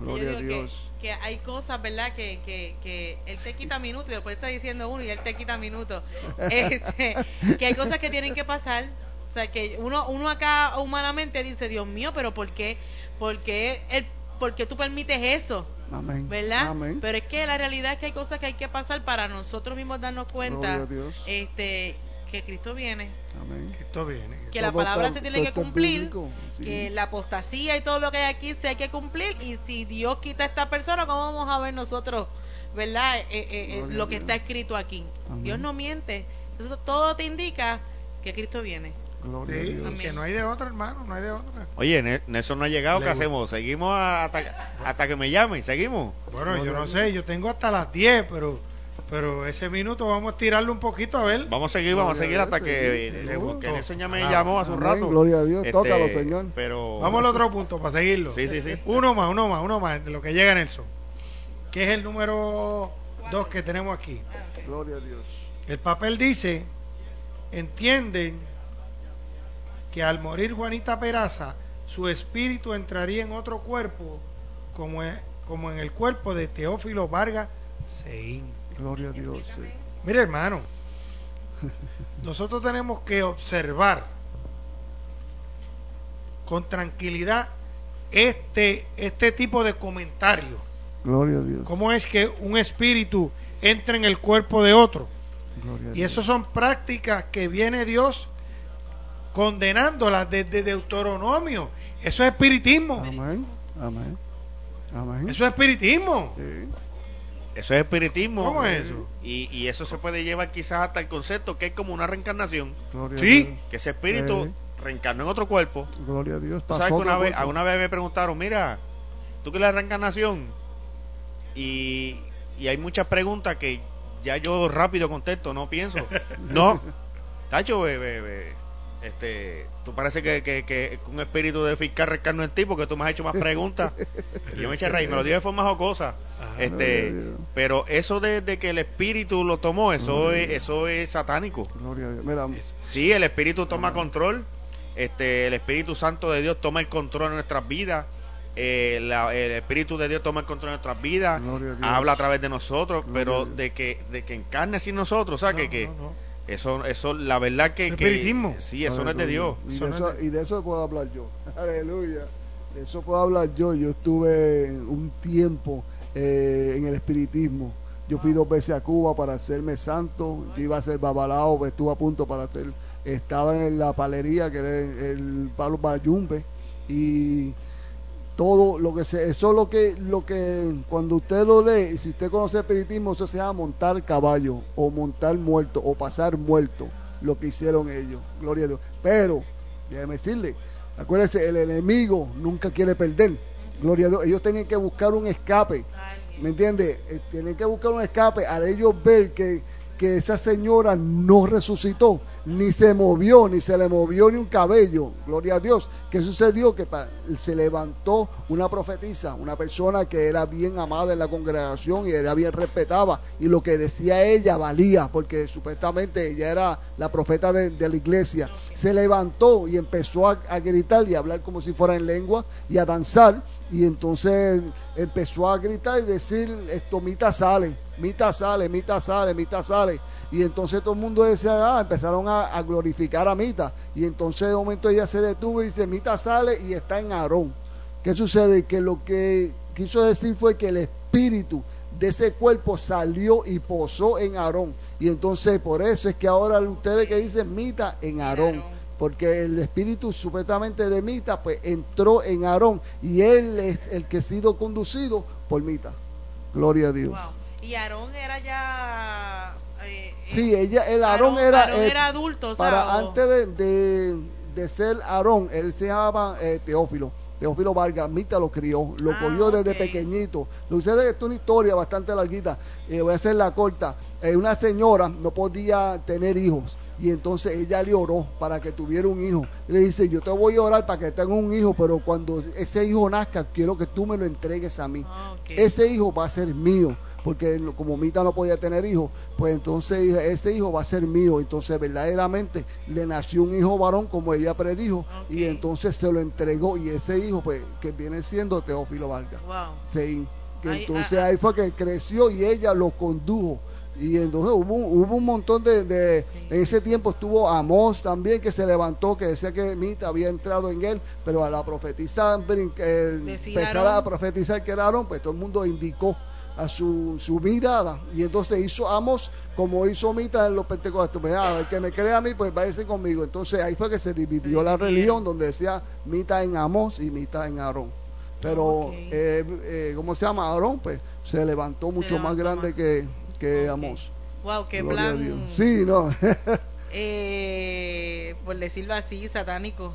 Gloria a Dios. Que, hay cosas, ¿verdad? Que, que, que él te quita minutos y después está diciendo uno y él te quita minutos. Este, que hay cosas que tienen que pasar o sea, que uno, uno acá humanamente dice, Dios mío, pero ¿por qué? ¿Por qué, el, por qué tú permites eso? Amén. ¿Verdad? Pero es que la realidad es que hay cosas que hay que pasar para nosotros mismos darnos cuenta este que Cristo viene. Amén. Cristo viene. Que la palabra se tiene que cumplir, que la apostasía y todo lo que hay aquí se hay que cumplir y si Dios quita a esta persona, ¿cómo vamos a ver nosotros, verdad? Eh, eh, eh, lo que está escrito aquí. Dios no miente. Eso todo te indica que Cristo viene que no hay de otro, hermano, no hay de otro. Oye, Nelson no ha llegado, ¿qué hacemos? ¿Seguimos hasta, hasta que me llamen? ¿Seguimos? Bueno, yo no sé, yo tengo hasta las 10, pero pero ese minuto vamos a tirarlo un poquito a ver. Vamos a seguir, vamos a seguir hasta que, porque Nelson ya me llamó hace un rato. Gloria a Dios, este, tócalo, Señor. Pero... Vamos al otro punto para seguirlo. Sí, sí, sí. Uno más, uno más, uno más, de lo que llega Nelson. ¿Qué es el número 2 que tenemos aquí? Gloria a Dios. El papel dice, entienden que al morir Juanita Peraza, su espíritu entraría en otro cuerpo, como, como en el cuerpo de Teófilo Vargas Seín. Gloria a Dios. Mire, hermano, nosotros tenemos que observar con tranquilidad este, este tipo de comentarios. Gloria a Dios. ¿Cómo es que un espíritu entra en el cuerpo de otro? y eso son prácticas que viene Dios condenándolas desde Deuteronomio. Eso es espiritismo. Amén. Amén. Amén. Eso es espiritismo. Eso es espiritismo. ¿Cómo es eso? Y, y, eso se puede llevar quizás hasta el concepto que es como una reencarnación. sí. Que ese espíritu reencarnó en otro cuerpo. Gloria a Dios. ¿Sabes que una vez, alguna vez me preguntaron, mira, ¿tú qué es la reencarnación? Y, y hay muchas preguntas que ya yo rápido contesto, no pienso. no. Tacho, bebé este, tú parece que, que, un espíritu de fiscal rescarno en ti porque tú me has hecho más preguntas. yo me eché reír, me lo dije de forma jocosa. este, pero eso de, que el espíritu lo tomó, eso es, eso es satánico. sí, el espíritu toma control. Este, el Espíritu Santo de Dios toma el control de nuestras vidas. eh, el Espíritu de Dios toma el control de nuestras vidas, habla a través de nosotros, pero de que, de que encarne sin nosotros, o sea, que, que eso, eso, la verdad que... Espiritismo. sí, eso no es de Dios. Y de eso, y de eso puedo hablar yo. Aleluya. De eso puedo hablar yo. Yo estuve un tiempo eh, en el espiritismo. Yo fui dos veces a Cuba para hacerme santo. Yo iba a ser babalao, estuve a punto para hacer. Estaba en la palería, que era el, Palo Bayumbe. Y todo lo que se, eso es lo que, lo que cuando usted lo lee, y si usted conoce espiritismo, eso se llama montar caballo, o montar muerto, o pasar muerto, lo que hicieron ellos. Gloria a Dios. Pero, déjeme decirle, acuérdese, el enemigo nunca quiere perder. Gloria a Dios. Ellos tienen que buscar un escape. ¿Me entiende? Eh, tienen que buscar un escape al ellos ver que, que esa señora no resucitó, ni se movió, ni se le movió ni un cabello. Gloria a Dios. ¿Qué sucedió? Que se levantó una profetisa, una persona que era bien amada en la congregación y era bien respetada. Y lo que decía ella valía, porque supuestamente ella era la profeta de, la iglesia. Se levantó y empezó a, a gritar y a hablar como si fuera en lengua y a danzar y entonces empezó a gritar y decir, esto, Mita sale, Mita sale, Mita sale, Mita sale. Y entonces todo el mundo decía, ah, empezaron a, glorificar a Mita. Y entonces de momento ella se detuvo y dice, Mita sale y está en Aarón. ¿Qué sucede? Que lo que quiso decir fue que el espíritu de ese cuerpo salió y posó en Aarón. Y entonces por eso es que ahora usted ve que dice Mita en Aarón porque el espíritu supuestamente de Mita pues entró en Aarón y él es el que ha sido conducido por Mita. Gloria a Dios. Y Aarón era ya eh, sí, ella, el Aarón, era, Aarón era adulto, para antes de, de, ser Aarón, él se llamaba eh, Teófilo. Teófilo Vargas, Mita lo crió, lo ah, cogió desde pequeñito. Lo que es una historia bastante larguita, eh, voy a hacerla corta. una señora no podía tener hijos y entonces ella le oró para que tuviera un hijo. Le dice, yo te voy a orar para que tenga un hijo, pero cuando ese hijo nazca, quiero que tú me lo entregues a mí. Ah, ese hijo va a ser mío, porque como Mita no podía tener hijo, pues entonces ese hijo va a ser mío. Entonces verdaderamente le nació un hijo varón como ella predijo y entonces se lo entregó y ese hijo pues que viene siendo Teófilo Vargas. Sí. entonces ah, ah. ahí fue que creció y ella lo condujo y entonces hubo, hubo un montón de, en ese tiempo estuvo Amos también que se levantó que decía que Mita había entrado en él pero a la profetizar eh, empezar a profetizar que era Aaron pues todo el mundo indicó a su, su mirada. Y entonces hizo Amos como hizo Mita en los pentecostes. Pues, ah, el que me cree a mí pues váyase conmigo entonces ahí fue que se dividió la religión donde decía Mita en Amos y Mita en Aarón. Pero eh, eh, ¿cómo se llama? Aarón pues se levantó mucho más grande que que Amos. Wow, qué plan. Sí, no. eh, por decirlo así, satánico.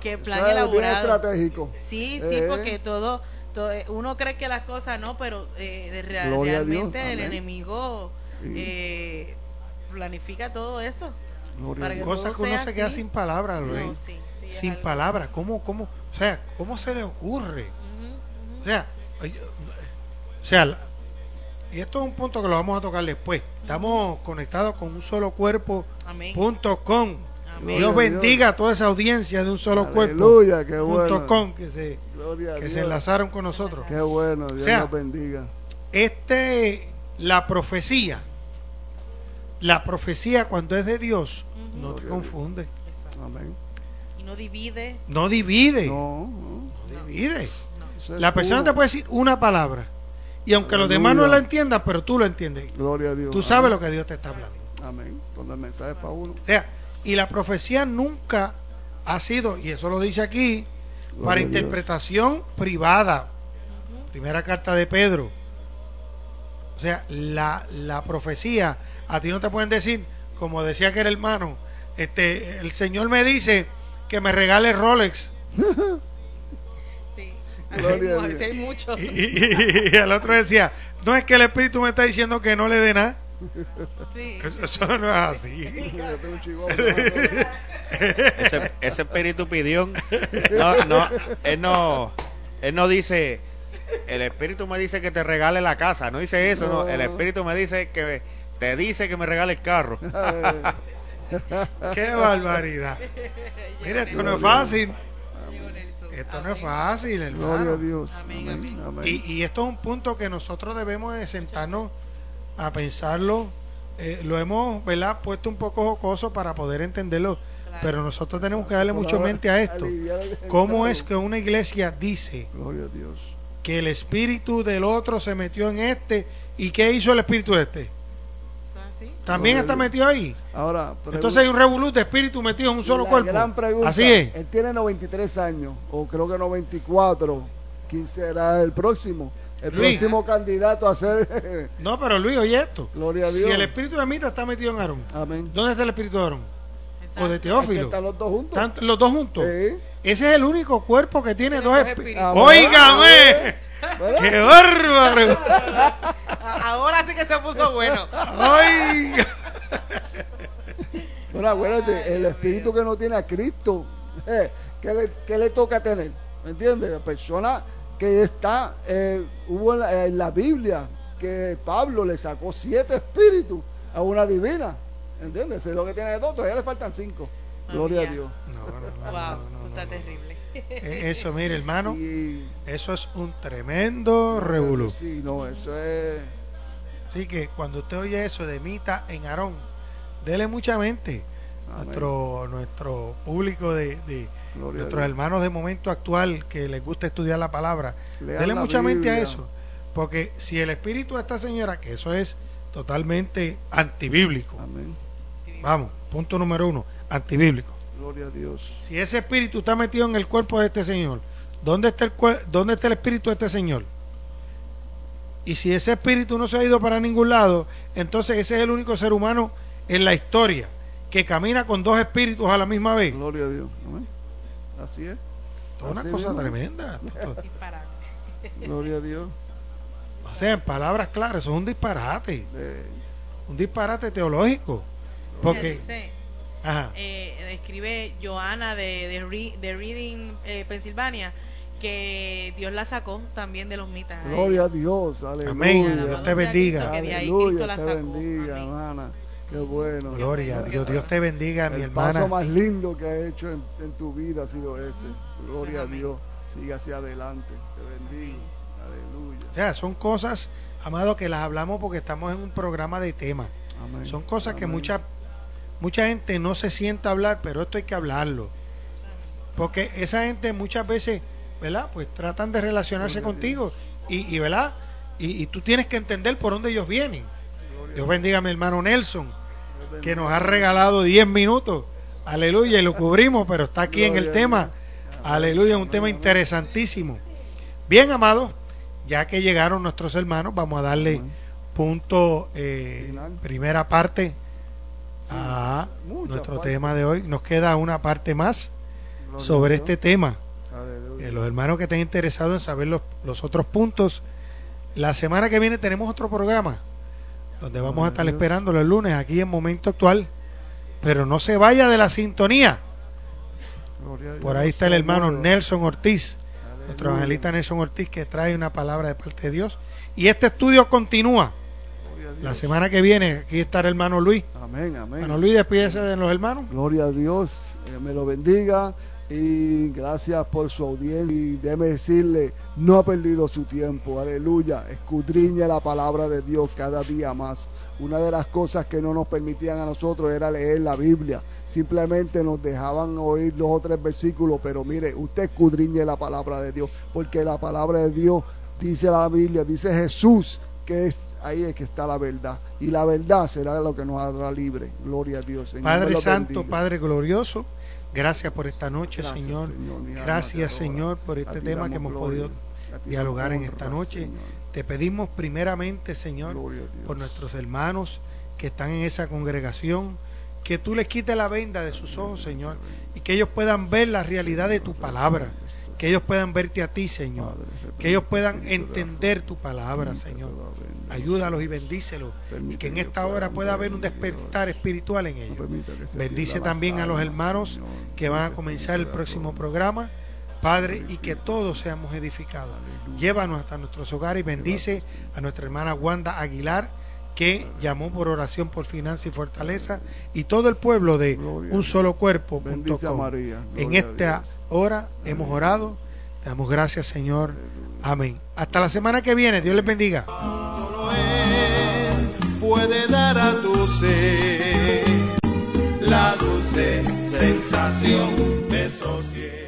Qué plan elaborado. estratégico. Sí, sí, eh. porque todo, eh, uno cree que las cosas no, pero eh, realmente el enemigo eh, planifica todo eso. Para que cosas que uno se queda sin palabras, sin palabras. ¿Cómo, cómo, o sea, cómo se le ocurre? O sea, o sea, y esto es un punto que lo vamos a tocar después. Estamos conectados con un solo cuerpo. Dios bendiga a toda esa audiencia de un solo cuerpo. que se, que se enlazaron con nosotros. Qué bueno, Dios bendiga. Este, la profecía, la profecía cuando es de Dios, no te confunde. Amén. Y no divide. No divide. No, divide. La persona te puede decir una palabra y aunque los demás no lo entiendan, pero tú lo entiendes. Gloria a Dios. Tú sabes lo que Dios te está hablando. Amén. Cuando el mensaje es para uno. O sea, y la profecía nunca ha sido, y eso lo dice aquí, para interpretación privada. Primera carta de Pedro. O sea, la, la profecía, a ti no te pueden decir, como decía que era hermano, este, el Señor me dice que me regale Rolex. Y, el otro decía, no es que el Espíritu me está diciendo que no le dé nada. Eso, no es así. ese, ese espíritu pidión, no, no, él no, él no dice, el espíritu me dice que te regale la casa, no dice eso, no. el espíritu me dice que te dice que me regale el carro. Qué barbaridad. Mira, esto no es fácil. Esto no es fácil, hermano. Gloria a Dios. Amén, amén. Y, y esto es un punto que nosotros debemos de sentarnos a pensarlo. Eh, lo hemos ¿verdad? puesto un poco jocoso para poder entenderlo, Claro. pero nosotros tenemos que darle mucho mente a esto. ¿Cómo es que una iglesia dice Gloria a Dios. que el espíritu del otro se metió en este y qué hizo el espíritu de este? También está metido ahí. Ahora, Entonces hay un revolú de espíritu metido en un solo la cuerpo. gran pregunta, Así es. Él tiene 93 años, o creo que 94. ¿Quién será el próximo? El Luis. próximo candidato a ser. No, pero Luis, oye esto. Gloria a Si Dios. el espíritu de Mita está metido en Aarón, Amén. ¿dónde está el espíritu de Aarón? Exacto. O de Teófilo. están los dos juntos. ¿Están los dos juntos? Sí. Ese es el único cuerpo que tiene Tiene dos dos espíritus. espíritus. ¡Qué bárbaro! Ahora sí que se puso bueno. ¡Oiga! Bueno, acuérdate, el espíritu que no tiene a Cristo, eh, ¿qué, le, qué le toca tener? ¿Me entiendes? La persona que está, eh, hubo en la, en la Biblia que Pablo le sacó siete espíritus a una divina. ¿Entiendes? Es lo que tiene de dos, todavía le faltan cinco. Gloria a. Dios. No, no, no, Wow, no. terrible. Eh, Eso, mire, hermano, Y, eso es un tremendo revolú. Sí, no, eso es. Así que cuando usted oye eso de Mita en Aarón, dele mucha mente. Amén. Nuestro, nuestro público de, nuestros hermanos de momento actual que les gusta estudiar la palabra, Lean dele la mucha mente a eso. Porque si el espíritu de esta señora, que eso es totalmente antibíblico, Amén. vamos, punto número uno, antibíblico. Gloria a Dios. Si ese espíritu está metido en el cuerpo de este señor, ¿dónde está el, dónde está el espíritu de este señor? Y si ese espíritu no se ha ido para ningún lado, entonces ese es el único ser humano en la historia que camina con dos espíritus a la misma vez. Gloria a Dios. Así es. Es una cosa tremenda. Gloria a Dios. O sea, en palabras claras, eso es un disparate, Eh, un disparate teológico. Porque, eh, escribe Joana de, de, Re- de Reading, eh, Pensilvania, que Dios la sacó también de los mitas. a gloria a Dios. Aleluya. Amén. Dios te bendiga. Cristo, que de ahí Aleluya, Cristo la te sacó. bendiga, Amén. hermana. Qué bueno. gloria a Dios. Dios te bendiga, mi El paso hermana. más lindo que ha hecho en, en tu vida ha sido ese. Gloria a Amén. Dios. Sigue hacia adelante. Te bendigo. Aleluya. O sea, son cosas, amado, que las hablamos porque estamos en un programa de tema. Amén. Son cosas que Amén. Mucha gente no se sienta a hablar, pero esto hay que hablarlo. Porque esa gente muchas veces, ¿verdad? Pues tratan de relacionarse Gloria contigo y, y ¿verdad? Y, y tú tienes que entender por dónde ellos vienen. Gloria Dios bendiga a mi hermano Nelson, que nos ha regalado 10 minutos. Aleluya, y lo cubrimos, pero está aquí en el tema. Aleluya, un tema interesantísimo. Bien, amados, ya que llegaron nuestros hermanos, vamos a darle punto, eh, primera parte a muchas nuestro partes. tema de hoy. Nos queda una parte más Gloria sobre este tema. Eh, los hermanos que estén interesados en saber los, los otros puntos, la semana que viene tenemos otro programa donde vamos a Gloria a estar esperando el lunes aquí en Momento Actual. Pero no se vaya de la sintonía. Por ahí está el hermano. Nelson Ortiz, Aleluya. nuestro evangelista Nelson Ortiz, que trae una palabra de parte de Dios. Y este estudio continúa. La semana que viene, aquí está el hermano Luis. Amén, amén. Hermano Luis, despídese de los hermanos. Gloria a Dios, eh, me lo bendiga y gracias por su audiencia. Y déjeme decirle, no ha perdido su tiempo, aleluya. Escudriñe la palabra de Dios cada día más. Una de las cosas que no nos permitían a nosotros era leer la Biblia. Simplemente nos dejaban oír dos o tres versículos, pero mire, usted escudriñe la palabra de Dios, porque la palabra de Dios dice la Biblia, dice Jesús, que es ahí es que está la verdad. Y la verdad será lo que nos hará libre. Gloria a Dios. Señor, Padre Santo, bendiga. Padre glorioso, gracias por esta noche, Gracias, Señor. Gracias. Señor, por este tema que hemos gloria. podido dialogar en esta noche. Señor. Te pedimos primeramente, Señor, por nuestros hermanos que están en esa congregación, que tú les quites la venda de sus ojos, Señor, y que ellos puedan ver la realidad de tu palabra, que ellos puedan verte a ti, Señor, que ellos puedan entender tu palabra, Señor. Ayúdalos y bendícelos, y que en esta hora pueda haber un despertar espiritual en ellos. Bendice también a los hermanos que van a comenzar el próximo programa, Padre, y que todos seamos edificados. Llévanos hasta nuestros hogares y bendice a nuestra hermana Wanda Aguilar, que llamó por oración por finanza y fortaleza y todo el pueblo de un solo cuerpo. En esta hora hemos orado. Te damos gracias, Señor. Amén. Hasta la semana que viene. Dios les bendiga. puede dar a tu ser la dulce sensación de sosiego.